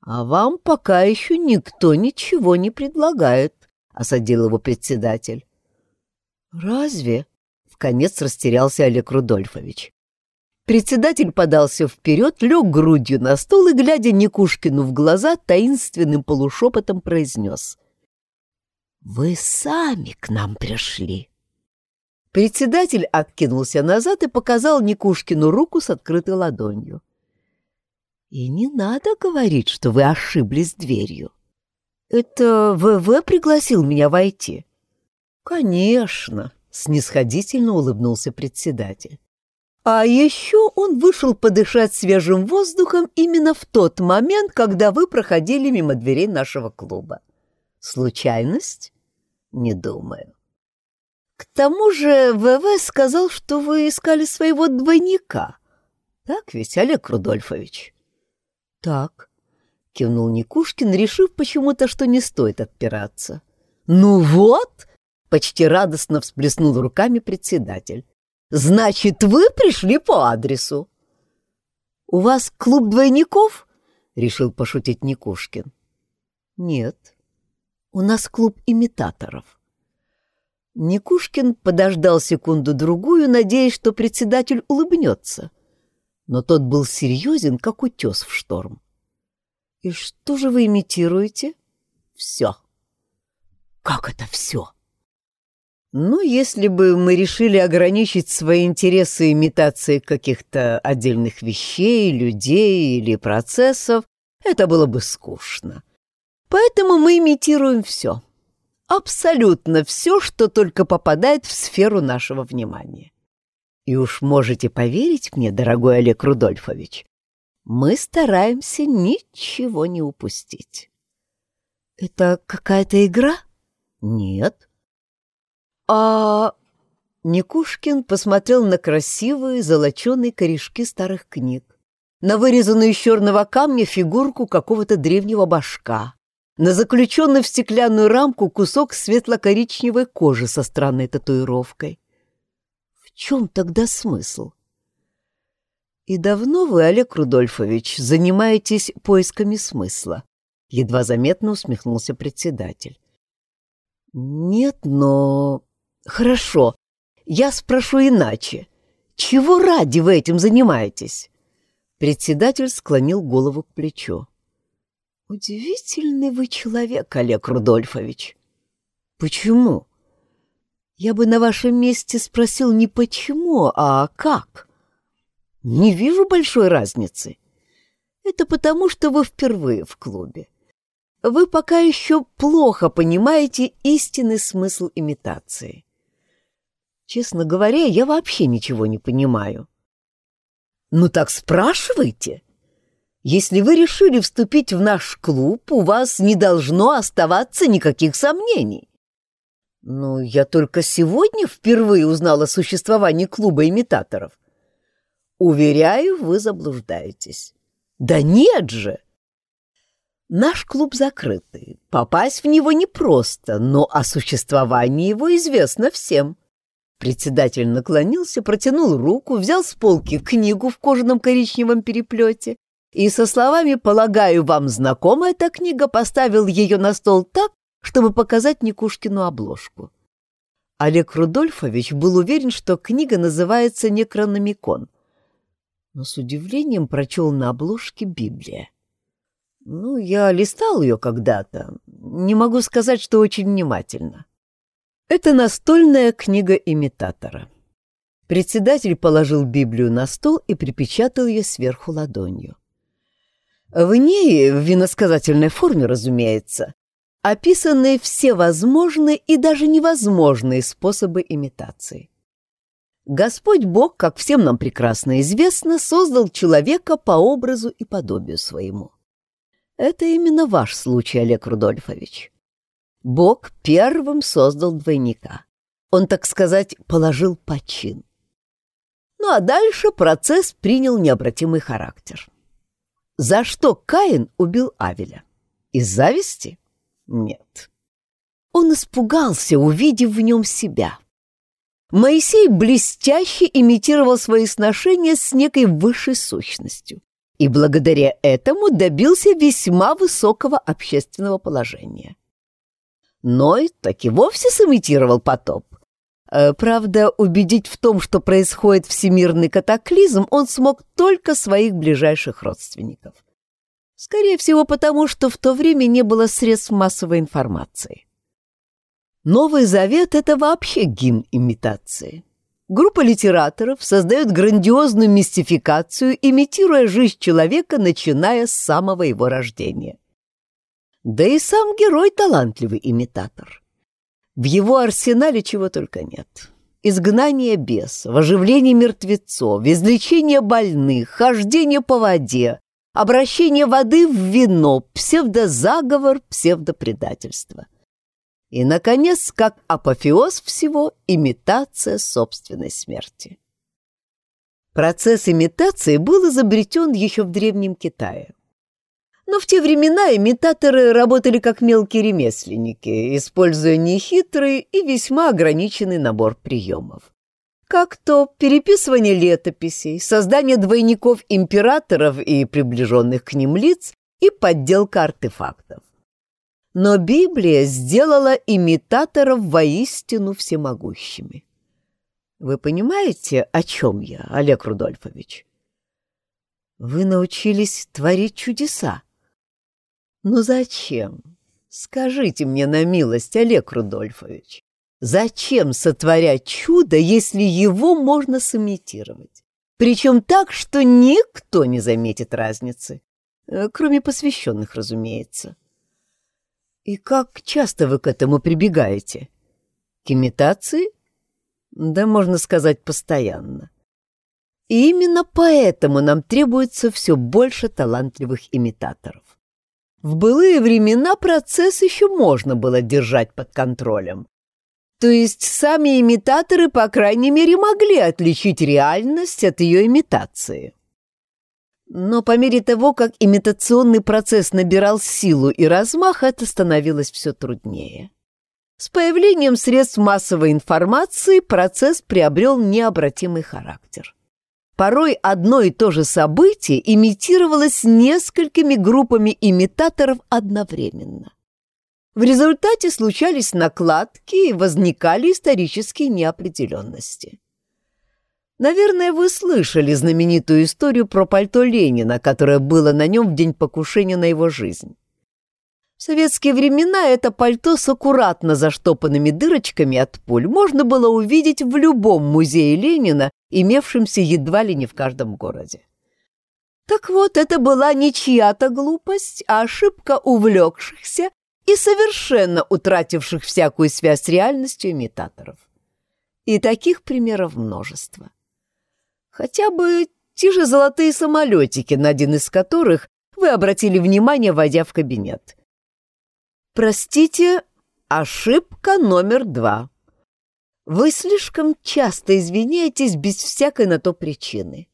А вам пока еще никто ничего не предлагает, осадил его председатель. Разве? В конец растерялся Олег Рудольфович. Председатель подался вперед, лег грудью на стол и, глядя Никушкину в глаза, таинственным полушепотом произнес. «Вы сами к нам пришли». Председатель откинулся назад и показал Никушкину руку с открытой ладонью. «И не надо говорить, что вы ошиблись дверью. Это ВВ пригласил меня войти». «Конечно», — снисходительно улыбнулся председатель. А еще он вышел подышать свежим воздухом именно в тот момент, когда вы проходили мимо дверей нашего клуба. Случайность? Не думаю. К тому же ВВ сказал, что вы искали своего двойника. Так ведь, Олег Рудольфович? Так, кивнул Никушкин, решив почему-то, что не стоит отпираться. Ну вот, почти радостно всплеснул руками председатель. Значит, вы пришли по адресу. У вас клуб двойников? Решил пошутить Никушкин. Нет, у нас клуб имитаторов. Никушкин подождал секунду-другую, надеясь, что председатель улыбнется. Но тот был серьезен, как утес в шторм. «И что же вы имитируете?» «Все». «Как это все?» Ну, если бы мы решили ограничить свои интересы имитацией каких-то отдельных вещей, людей или процессов, это было бы скучно. Поэтому мы имитируем все. Абсолютно все, что только попадает в сферу нашего внимания. И уж можете поверить мне, дорогой Олег Рудольфович, мы стараемся ничего не упустить. Это какая-то игра? Нет. «А...» Никушкин посмотрел на красивые золоченые корешки старых книг, на вырезанную из черного камня фигурку какого-то древнего башка, на заключенный в стеклянную рамку кусок светло-коричневой кожи со странной татуировкой. В чем тогда смысл? И давно вы, Олег Рудольфович, занимаетесь поисками смысла? Едва заметно усмехнулся председатель. Нет, но Хорошо, я спрошу иначе. Чего ради вы этим занимаетесь? Председатель склонил голову к плечу. Удивительный вы человек, Олег Рудольфович. Почему? Я бы на вашем месте спросил не почему, а как. Не вижу большой разницы. Это потому, что вы впервые в клубе. Вы пока еще плохо понимаете истинный смысл имитации. Честно говоря, я вообще ничего не понимаю. Ну так спрашивайте. Если вы решили вступить в наш клуб, у вас не должно оставаться никаких сомнений. Ну, я только сегодня впервые узнал о существовании клуба имитаторов. Уверяю, вы заблуждаетесь. Да нет же! Наш клуб закрытый. Попасть в него непросто, но о существовании его известно всем. Председатель наклонился, протянул руку, взял с полки книгу в кожаном коричневом переплете и со словами «Полагаю, вам знакома эта книга» поставил ее на стол так, чтобы показать Никушкину обложку. Олег Рудольфович был уверен, что книга называется «Некрономикон», но с удивлением прочел на обложке Библия. Ну, я листал ее когда-то. Не могу сказать, что очень внимательно. Это настольная книга имитатора. Председатель положил Библию на стол и припечатал ее сверху ладонью. В ней, в виносказательной форме, разумеется, описаны все возможные и даже невозможные способы имитации. Господь Бог, как всем нам прекрасно известно, создал человека по образу и подобию своему. Это именно ваш случай, Олег Рудольфович. Бог первым создал двойника. Он, так сказать, положил почин. Ну а дальше процесс принял необратимый характер. За что Каин убил Авеля? Из зависти? Нет. Он испугался, увидев в нем себя. Моисей блестяще имитировал свои сношения с некой высшей сущностью и благодаря этому добился весьма высокого общественного положения. Ной так и вовсе сымитировал потоп. Э, правда, убедить в том, что происходит всемирный катаклизм, он смог только своих ближайших родственников. Скорее всего, потому что в то время не было средств массовой информации. Новый Завет — это вообще гимн имитации. Группа литераторов создает грандиозную мистификацию, имитируя жизнь человека, начиная с самого его рождения. Да и сам герой талантливый имитатор. В его арсенале чего только нет. Изгнание бесов, оживление мертвецов, излечение больных, хождение по воде, обращение воды в вино, псевдозаговор, псевдопредательство. И, наконец, как апофеоз всего, имитация собственной смерти. Процесс имитации был изобретен еще в Древнем Китае. Но в те времена имитаторы работали как мелкие ремесленники, используя нехитрый и весьма ограниченный набор приемов. Как то переписывание летописей, создание двойников императоров и приближенных к ним лиц и подделка артефактов. Но Библия сделала имитаторов воистину всемогущими. Вы понимаете, о чем я, Олег Рудольфович? Вы научились творить чудеса. «Ну зачем? Скажите мне на милость, Олег Рудольфович, зачем сотворять чудо, если его можно сымитировать? Причем так, что никто не заметит разницы, э, кроме посвященных, разумеется. И как часто вы к этому прибегаете? К имитации? Да, можно сказать, постоянно. И именно поэтому нам требуется все больше талантливых имитаторов. В былые времена процесс еще можно было держать под контролем. То есть сами имитаторы, по крайней мере, могли отличить реальность от ее имитации. Но по мере того, как имитационный процесс набирал силу и размах, это становилось все труднее. С появлением средств массовой информации процесс приобрел необратимый характер. Порой одно и то же событие имитировалось несколькими группами имитаторов одновременно. В результате случались накладки и возникали исторические неопределенности. Наверное, вы слышали знаменитую историю про пальто Ленина, которое было на нем в день покушения на его жизнь. В советские времена это пальто с аккуратно заштопанными дырочками от пуль можно было увидеть в любом музее Ленина, имевшемся едва ли не в каждом городе. Так вот, это была не чья-то глупость, а ошибка увлекшихся и совершенно утративших всякую связь с реальностью имитаторов. И таких примеров множество. Хотя бы Те же золотые самолетики, на один из которых вы обратили внимание, войдя в кабинет. Простите, ошибка номер два. Вы слишком часто извиняетесь без всякой на то причины.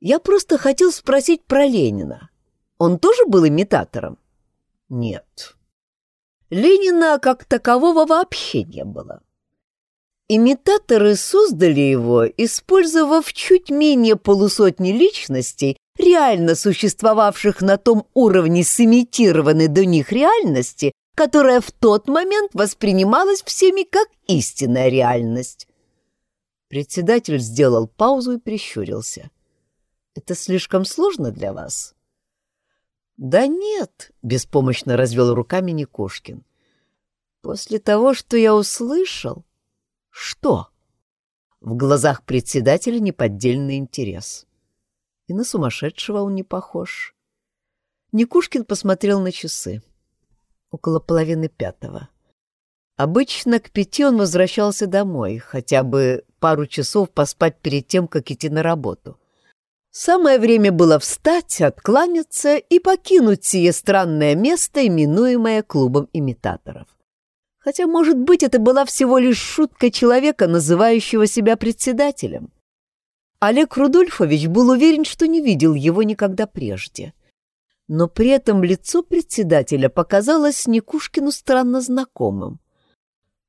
Я просто хотел спросить про Ленина. Он тоже был имитатором? Нет. Ленина как такового вообще не было. Имитаторы создали его, использовав чуть менее полусотни личностей, реально существовавших на том уровне сымитированной до них реальности, которая в тот момент воспринималась всеми как истинная реальность. Председатель сделал паузу и прищурился. «Это слишком сложно для вас?» «Да нет», — беспомощно развел руками Никушкин. «После того, что я услышал...» «Что?» В глазах председателя неподдельный интерес. И на сумасшедшего он не похож. Никушкин посмотрел на часы. Около половины пятого. Обычно к пяти он возвращался домой, хотя бы пару часов поспать перед тем, как идти на работу. Самое время было встать, откланяться и покинуть сие странное место, именуемое клубом имитаторов. Хотя, может быть, это была всего лишь шутка человека, называющего себя председателем. Олег Рудольфович был уверен, что не видел его никогда прежде. Но при этом лицо председателя показалось Никушкину странно знакомым.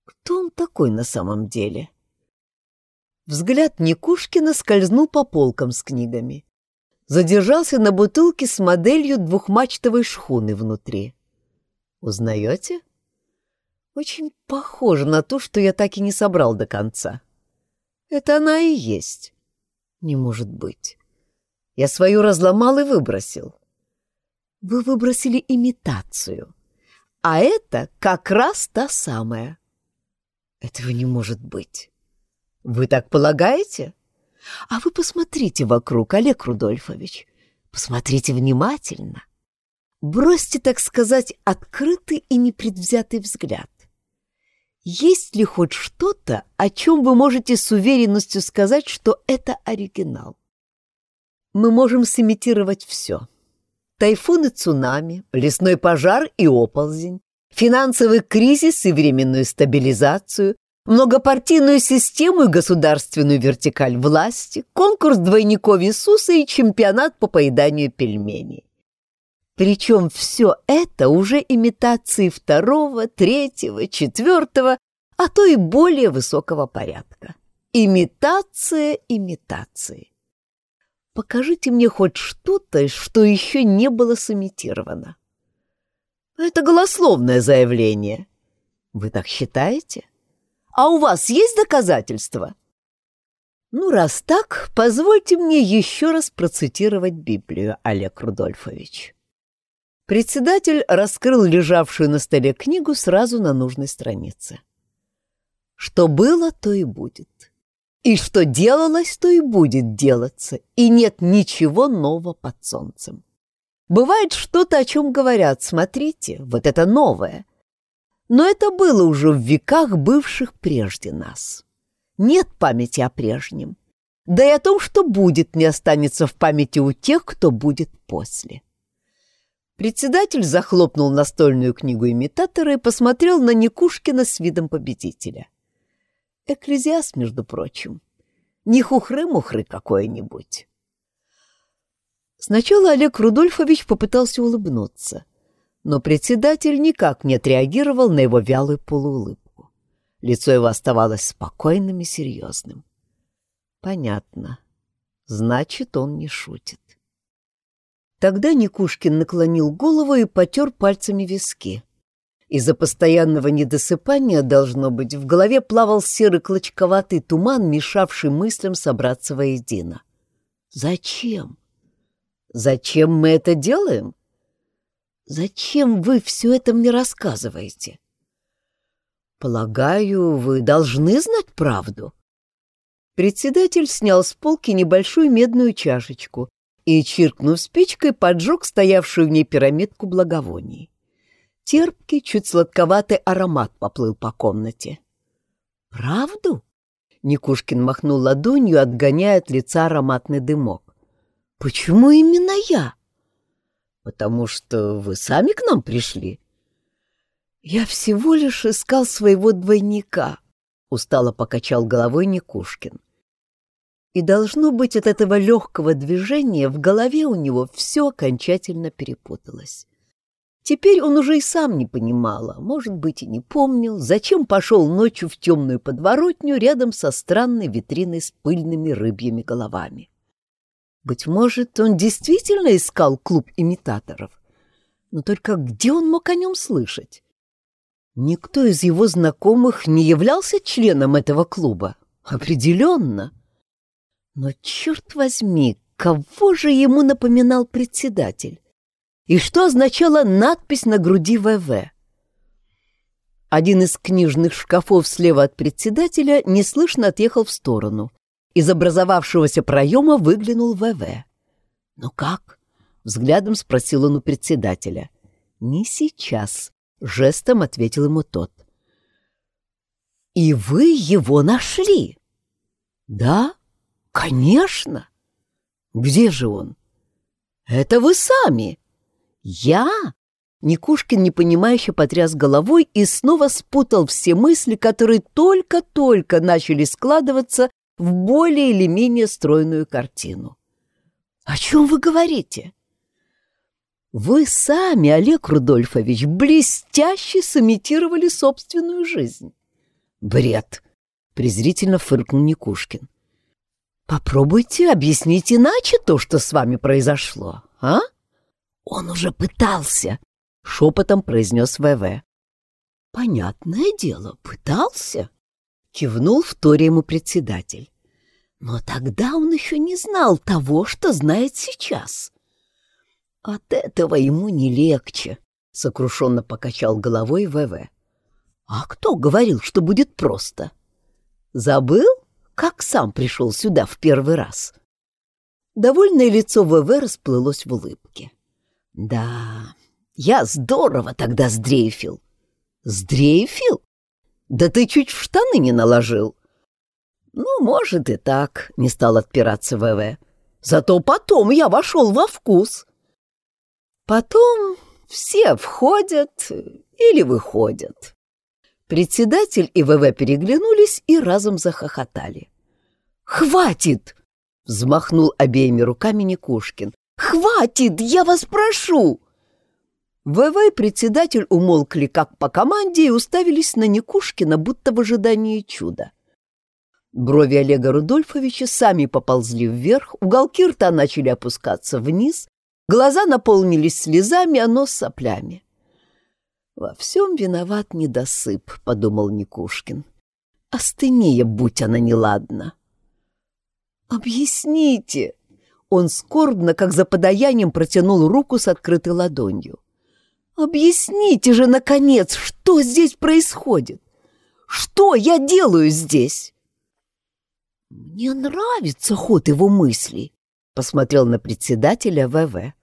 Кто он такой на самом деле? — Взгляд Никушкина скользнул по полкам с книгами. Задержался на бутылке с моделью двухмачтовой шхуны внутри. «Узнаете?» «Очень похоже на то, что я так и не собрал до конца». «Это она и есть». «Не может быть. Я свою разломал и выбросил». «Вы выбросили имитацию. А это как раз та самая». «Этого не может быть». Вы так полагаете? А вы посмотрите вокруг, Олег Рудольфович. Посмотрите внимательно. Бросьте, так сказать, открытый и непредвзятый взгляд. Есть ли хоть что-то, о чем вы можете с уверенностью сказать, что это оригинал? Мы можем сымитировать все. Тайфун и цунами, лесной пожар и оползень, финансовый кризис и временную стабилизацию, многопартийную систему и государственную вертикаль власти, конкурс двойников Иисуса и чемпионат по поеданию пельменей. Причем все это уже имитации второго, третьего, четвертого, а то и более высокого порядка. Имитация имитации. Покажите мне хоть что-то, что еще не было сымитировано. Это голословное заявление. Вы так считаете? А у вас есть доказательства? Ну, раз так, позвольте мне еще раз процитировать Библию, Олег Рудольфович. Председатель раскрыл лежавшую на столе книгу сразу на нужной странице. Что было, то и будет. И что делалось, то и будет делаться, и нет ничего нового под солнцем. Бывает что-то, о чем говорят, смотрите, вот это новое, но это было уже в веках бывших прежде нас. Нет памяти о прежнем. Да и о том, что будет, не останется в памяти у тех, кто будет после. Председатель захлопнул настольную книгу имитатора и посмотрел на Никушкина с видом победителя. Экклезиаст, между прочим. Не хухры-мухры какой-нибудь. Сначала Олег Рудольфович попытался улыбнуться — но председатель никак не отреагировал на его вялую полуулыбку. Лицо его оставалось спокойным и серьезным. Понятно. Значит, он не шутит. Тогда Никушкин наклонил голову и потер пальцами виски. Из-за постоянного недосыпания, должно быть, в голове плавал серый клочковатый туман, мешавший мыслям собраться воедино. Зачем? Зачем мы это делаем? Зачем вы все это мне рассказываете? Полагаю, вы должны знать правду. Председатель снял с полки небольшую медную чашечку и, чиркнув спичкой, поджег стоявшую в ней пирамидку благовоний. Терпкий, чуть сладковатый аромат поплыл по комнате. «Правду?» Никушкин махнул ладонью, отгоняя от лица ароматный дымок. «Почему именно я?» «Потому что вы сами к нам пришли». «Я всего лишь искал своего двойника», — устало покачал головой Никушкин. И должно быть, от этого легкого движения в голове у него все окончательно перепуталось. Теперь он уже и сам не понимал, а может быть и не помнил, зачем пошел ночью в темную подворотню рядом со странной витриной с пыльными рыбьими головами. Быть может, он действительно искал клуб имитаторов. Но только где он мог о нем слышать? Никто из его знакомых не являлся членом этого клуба. Определенно. Но, черт возьми, кого же ему напоминал председатель? и что означала надпись на груди ВВ. Один из книжных шкафов слева от председателя неслышно отъехал в сторону. Из образовавшегося проема выглянул ВВ. «Ну как?» — взглядом спросил он у председателя. «Не сейчас», — жестом ответил ему тот. «И вы его нашли?» «Да, конечно. Где же он?» «Это вы сами!» «Я?» Никушкин непонимающе потряс головой и снова спутал все мысли, которые только-только начали складываться в более или менее стройную картину. «О чем вы говорите?» «Вы сами, Олег Рудольфович, блестяще сымитировали собственную жизнь». «Бред!» — презрительно фыркнул Никушкин. «Попробуйте объяснить иначе то, что с вами произошло, а?» «Он уже пытался», — шепотом произнес ВВ. «Понятное дело, пытался», — кивнул в торе ему председатель. «Но тогда он еще не знал того, что знает сейчас». «От этого ему не легче», — сокрушенно покачал головой ВВ. «А кто говорил, что будет просто?» «Забыл, как сам пришел сюда в первый раз?» Довольное лицо ВВ расплылось в улыбке. Да, я здорово тогда сдрейфил. Сдрейфил? Да ты чуть в штаны не наложил. Ну, может и так, не стал отпираться ВВ. Зато потом я вошел во вкус. Потом все входят или выходят. Председатель и ВВ переглянулись и разом захохотали. «Хватит!» — взмахнул обеими руками Никушкин. «Хватит, я вас прошу!» ВВ и председатель умолкли как по команде и уставились на Никушкина, будто в ожидании чуда. Брови Олега Рудольфовича сами поползли вверх, уголки рта начали опускаться вниз, глаза наполнились слезами, а нос соплями. «Во всем виноват недосып», — подумал Никушкин. «Остынее, будь она неладна». «Объясните», он скорбно, как за подаянием, протянул руку с открытой ладонью. «Объясните же, наконец, что здесь происходит? Что я делаю здесь?» «Мне нравится ход его мыслей», — посмотрел на председателя ВВ.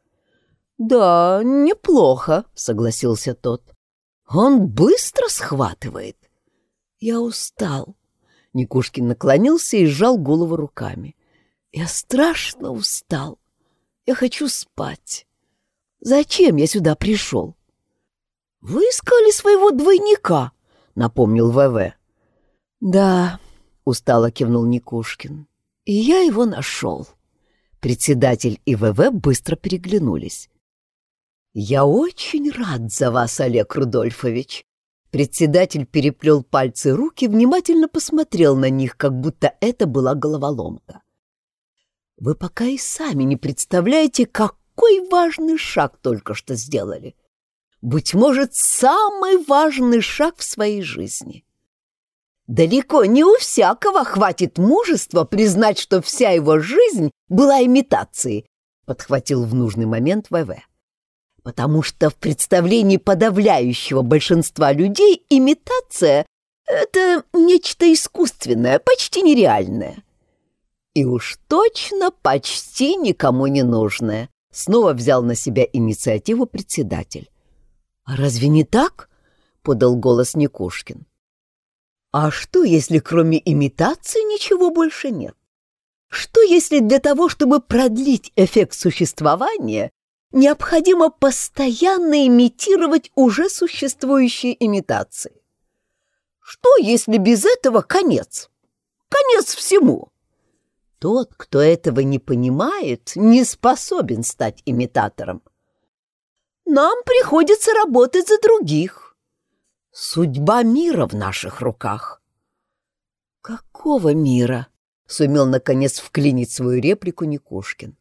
«Да, неплохо», — согласился тот. «Он быстро схватывает». «Я устал». Никушкин наклонился и сжал голову руками. Я страшно устал. Я хочу спать. Зачем я сюда пришел? Вы искали своего двойника, напомнил ВВ. Да, устало кивнул Никушкин. И я его нашел. Председатель и ВВ быстро переглянулись. «Я очень рад за вас, Олег Рудольфович!» Председатель переплел пальцы руки, внимательно посмотрел на них, как будто это была головоломка. Вы пока и сами не представляете, какой важный шаг только что сделали. Быть может, самый важный шаг в своей жизни. Далеко не у всякого хватит мужества признать, что вся его жизнь была имитацией, подхватил в нужный момент ВВ. Потому что в представлении подавляющего большинства людей имитация — это нечто искусственное, почти нереальное. И уж точно почти никому не нужное. Снова взял на себя инициативу председатель. «А разве не так?» — подал голос Никушкин. А что, если кроме имитации ничего больше нет? Что, если для того, чтобы продлить эффект существования, необходимо постоянно имитировать уже существующие имитации? Что, если без этого конец? Конец всему. Тот, кто этого не понимает, не способен стать имитатором. Нам приходится работать за других. Судьба мира в наших руках. Какого мира? Сумел, наконец, вклинить свою реплику Никушкин.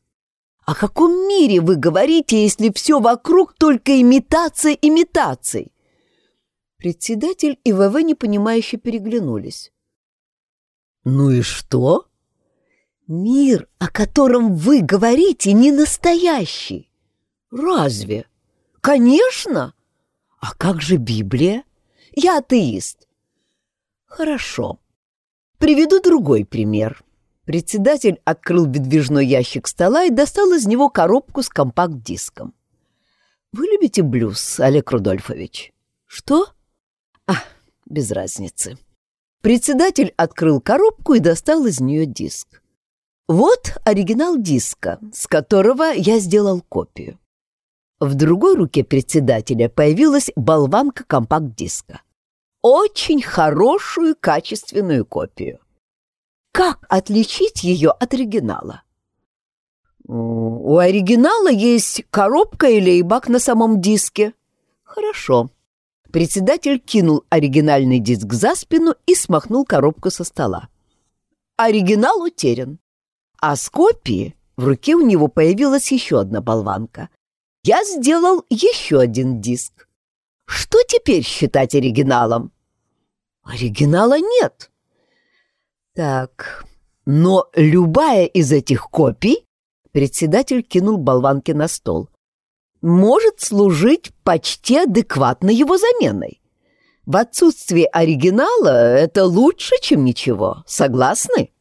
О каком мире вы говорите, если все вокруг только имитация имитаций? Председатель и ВВ непонимающе переглянулись. «Ну и что?» «Мир, о котором вы говорите, не настоящий». «Разве?» «Конечно!» «А как же Библия?» «Я атеист». «Хорошо. Приведу другой пример». Председатель открыл выдвижной ящик стола и достал из него коробку с компакт-диском. «Вы любите блюз, Олег Рудольфович?» «Что?» «А, без разницы». Председатель открыл коробку и достал из нее диск. Вот оригинал диска, с которого я сделал копию. В другой руке председателя появилась болванка компакт-диска. Очень хорошую качественную копию. Как отличить ее от оригинала? У оригинала есть коробка или лейбак на самом диске. Хорошо. Председатель кинул оригинальный диск за спину и смахнул коробку со стола. Оригинал утерян. А с копии в руке у него появилась еще одна болванка. Я сделал еще один диск. Что теперь считать оригиналом? Оригинала нет. Так, но любая из этих копий, председатель кинул болванки на стол, может служить почти адекватно его заменой. В отсутствие оригинала это лучше, чем ничего. Согласны?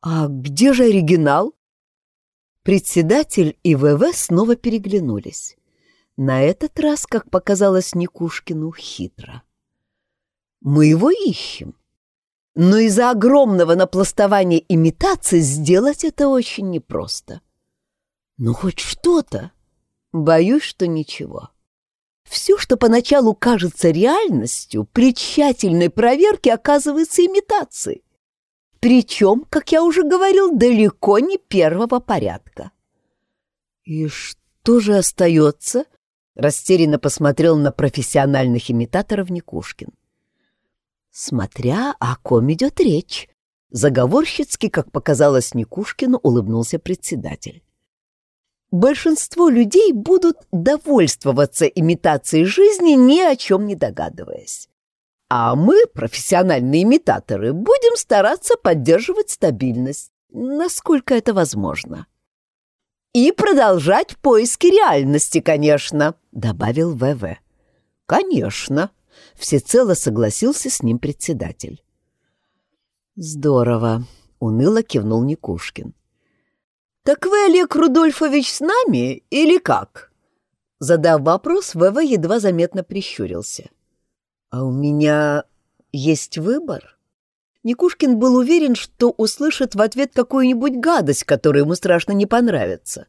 А где же оригинал? Председатель и ВВ снова переглянулись. На этот раз, как показалось Никушкину, хитро. Мы его ищем. Но из-за огромного напластования имитаций сделать это очень непросто. Ну, хоть что-то. Боюсь, что ничего. Все, что поначалу кажется реальностью, при тщательной проверке оказывается имитацией. Причем, как я уже говорил, далеко не первого порядка. «И что же остается?» — растерянно посмотрел на профессиональных имитаторов Никушкин. «Смотря о ком идет речь», — заговорщицки, как показалось Никушкину, улыбнулся председатель большинство людей будут довольствоваться имитацией жизни, ни о чем не догадываясь. А мы, профессиональные имитаторы, будем стараться поддерживать стабильность, насколько это возможно. И продолжать поиски реальности, конечно, добавил ВВ. Конечно, всецело согласился с ним председатель. Здорово, уныло кивнул Никушкин. «Так вы, Олег Рудольфович, с нами или как?» Задав вопрос, ВВ едва заметно прищурился. «А у меня есть выбор?» Никушкин был уверен, что услышит в ответ какую-нибудь гадость, которая ему страшно не понравится.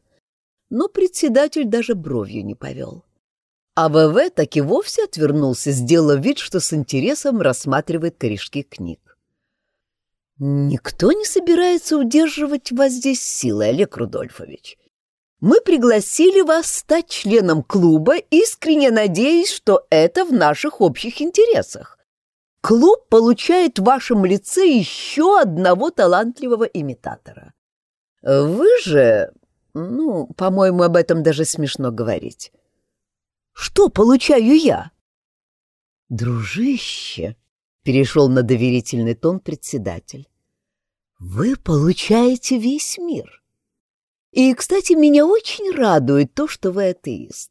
Но председатель даже бровью не повел. А ВВ так и вовсе отвернулся, сделав вид, что с интересом рассматривает корешки книг. Никто не собирается удерживать вас здесь силой, Олег Рудольфович. Мы пригласили вас стать членом клуба, искренне надеясь, что это в наших общих интересах. Клуб получает в вашем лице еще одного талантливого имитатора. Вы же, ну, по-моему, об этом даже смешно говорить. Что получаю я? Дружище, перешел на доверительный тон председатель. Вы получаете весь мир. И, кстати, меня очень радует то, что вы атеист.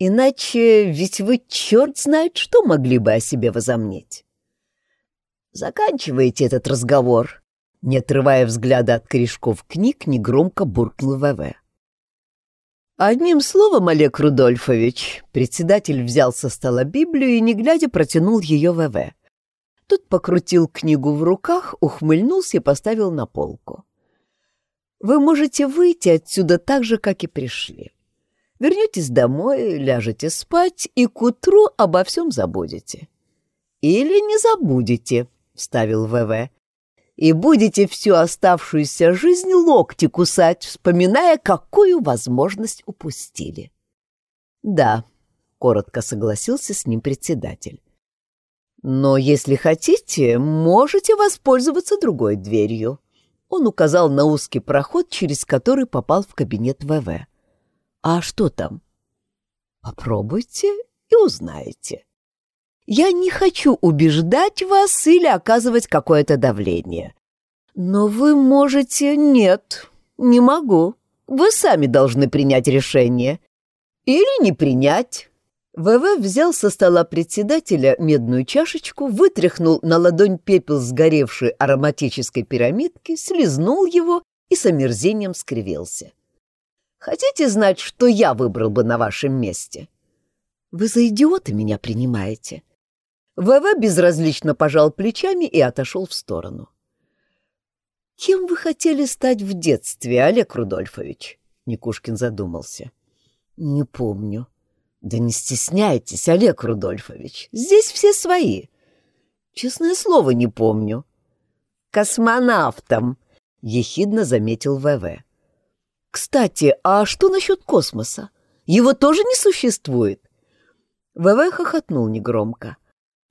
Иначе ведь вы черт знает, что могли бы о себе возомнить. Заканчивайте этот разговор. Не отрывая взгляда от корешков книг, негромко буркнул ВВ. Одним словом, Олег Рудольфович, председатель взял со стола Библию и, не глядя, протянул ее ВВ. Тот покрутил книгу в руках, ухмыльнулся и поставил на полку. «Вы можете выйти отсюда так же, как и пришли. Вернетесь домой, ляжете спать и к утру обо всем забудете». «Или не забудете», — вставил ВВ, «и будете всю оставшуюся жизнь локти кусать, вспоминая, какую возможность упустили». «Да», — коротко согласился с ним председатель. Но если хотите, можете воспользоваться другой дверью. Он указал на узкий проход, через который попал в кабинет ВВ. А что там? Попробуйте и узнаете. Я не хочу убеждать вас или оказывать какое-то давление. Но вы можете... Нет, не могу. Вы сами должны принять решение. Или не принять. ВВ взял со стола председателя медную чашечку, вытряхнул на ладонь пепел сгоревшей ароматической пирамидки, слезнул его и с омерзением скривился. «Хотите знать, что я выбрал бы на вашем месте?» «Вы за идиота меня принимаете?» ВВ безразлично пожал плечами и отошел в сторону. «Кем вы хотели стать в детстве, Олег Рудольфович?» Никушкин задумался. «Не помню», да не стесняйтесь, Олег Рудольфович, здесь все свои. Честное слово, не помню. Космонавтом, ехидно заметил ВВ. Кстати, а что насчет космоса? Его тоже не существует? ВВ хохотнул негромко,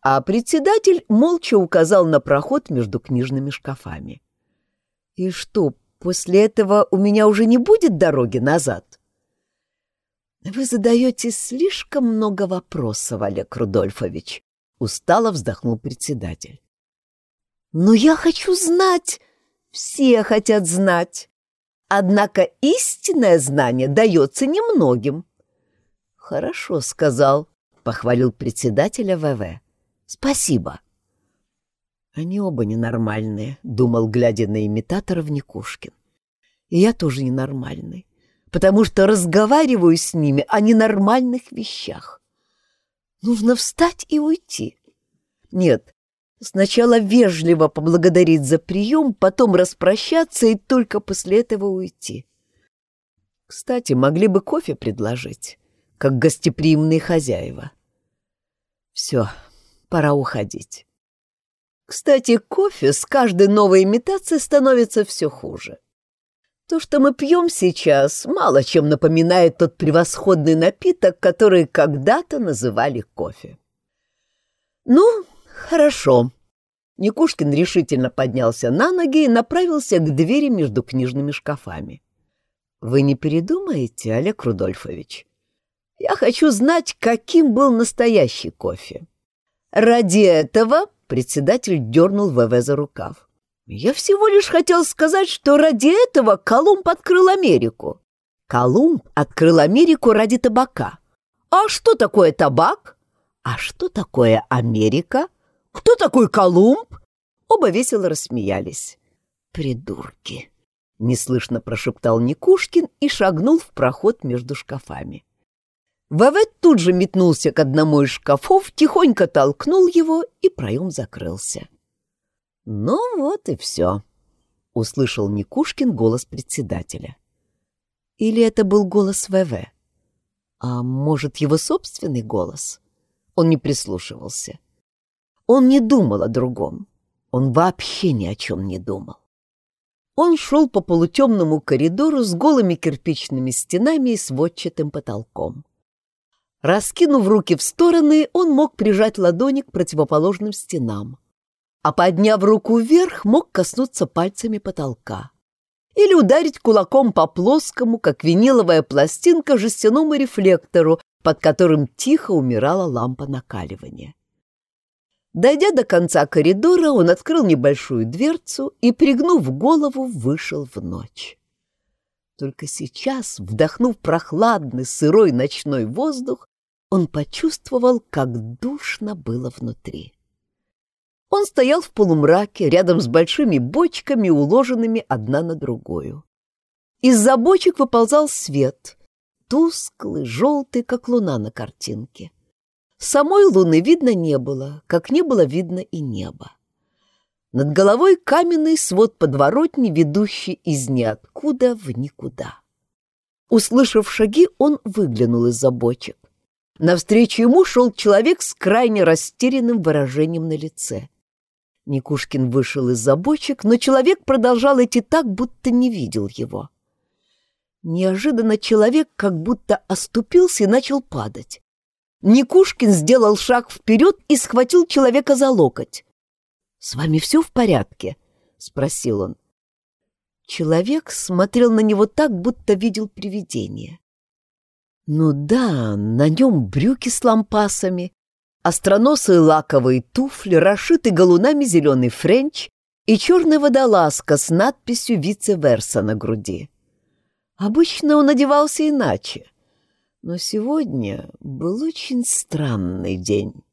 а председатель молча указал на проход между книжными шкафами. И что, после этого у меня уже не будет дороги назад? «Вы задаете слишком много вопросов, Олег Рудольфович», — устало вздохнул председатель. «Но я хочу знать, все хотят знать. Однако истинное знание дается немногим». «Хорошо сказал», — похвалил председателя ВВ. «Спасибо». «Они оба ненормальные», — думал, глядя на имитаторов Никушкин. «И я тоже ненормальный потому что разговариваю с ними о ненормальных вещах. Нужно встать и уйти. Нет, сначала вежливо поблагодарить за прием, потом распрощаться и только после этого уйти. Кстати, могли бы кофе предложить, как гостеприимные хозяева. Все, пора уходить. Кстати, кофе с каждой новой имитацией становится все хуже. То, что мы пьем сейчас, мало чем напоминает тот превосходный напиток, который когда-то называли кофе. Ну, хорошо. Никушкин решительно поднялся на ноги и направился к двери между книжными шкафами. Вы не передумаете, Олег Рудольфович? Я хочу знать, каким был настоящий кофе. Ради этого председатель дернул ВВ за рукав. Я всего лишь хотел сказать, что ради этого Колумб открыл Америку. Колумб открыл Америку ради табака. А что такое табак? А что такое Америка? Кто такой Колумб? Оба весело рассмеялись. Придурки! Неслышно прошептал Никушкин и шагнул в проход между шкафами. ВВ тут же метнулся к одному из шкафов, тихонько толкнул его, и проем закрылся. «Ну вот и все», — услышал Никушкин голос председателя. Или это был голос ВВ? А может, его собственный голос? Он не прислушивался. Он не думал о другом. Он вообще ни о чем не думал. Он шел по полутемному коридору с голыми кирпичными стенами и сводчатым потолком. Раскинув руки в стороны, он мог прижать ладони к противоположным стенам а подняв руку вверх, мог коснуться пальцами потолка. Или ударить кулаком по плоскому, как виниловая пластинка, жестяному рефлектору, под которым тихо умирала лампа накаливания. Дойдя до конца коридора, он открыл небольшую дверцу и, пригнув голову, вышел в ночь. Только сейчас, вдохнув прохладный сырой ночной воздух, он почувствовал, как душно было внутри. Он стоял в полумраке рядом с большими бочками, уложенными одна на другую. Из-за бочек выползал свет, тусклый, желтый, как луна на картинке. Самой луны видно не было, как не было видно и неба. Над головой каменный свод подворотни, ведущий из ниоткуда в никуда. Услышав шаги, он выглянул из-за бочек. Навстречу ему шел человек с крайне растерянным выражением на лице. Никушкин вышел из-за бочек, но человек продолжал идти так, будто не видел его. Неожиданно человек как будто оступился и начал падать. Никушкин сделал шаг вперед и схватил человека за локоть. «С вами все в порядке?» — спросил он. Человек смотрел на него так, будто видел привидение. Ну да, на нем брюки с лампасами, остроносые лаковые туфли, расшитый галунами зеленый френч и черная водолазка с надписью «Vice versa» на груди. Обычно он одевался иначе, но сегодня был очень странный день.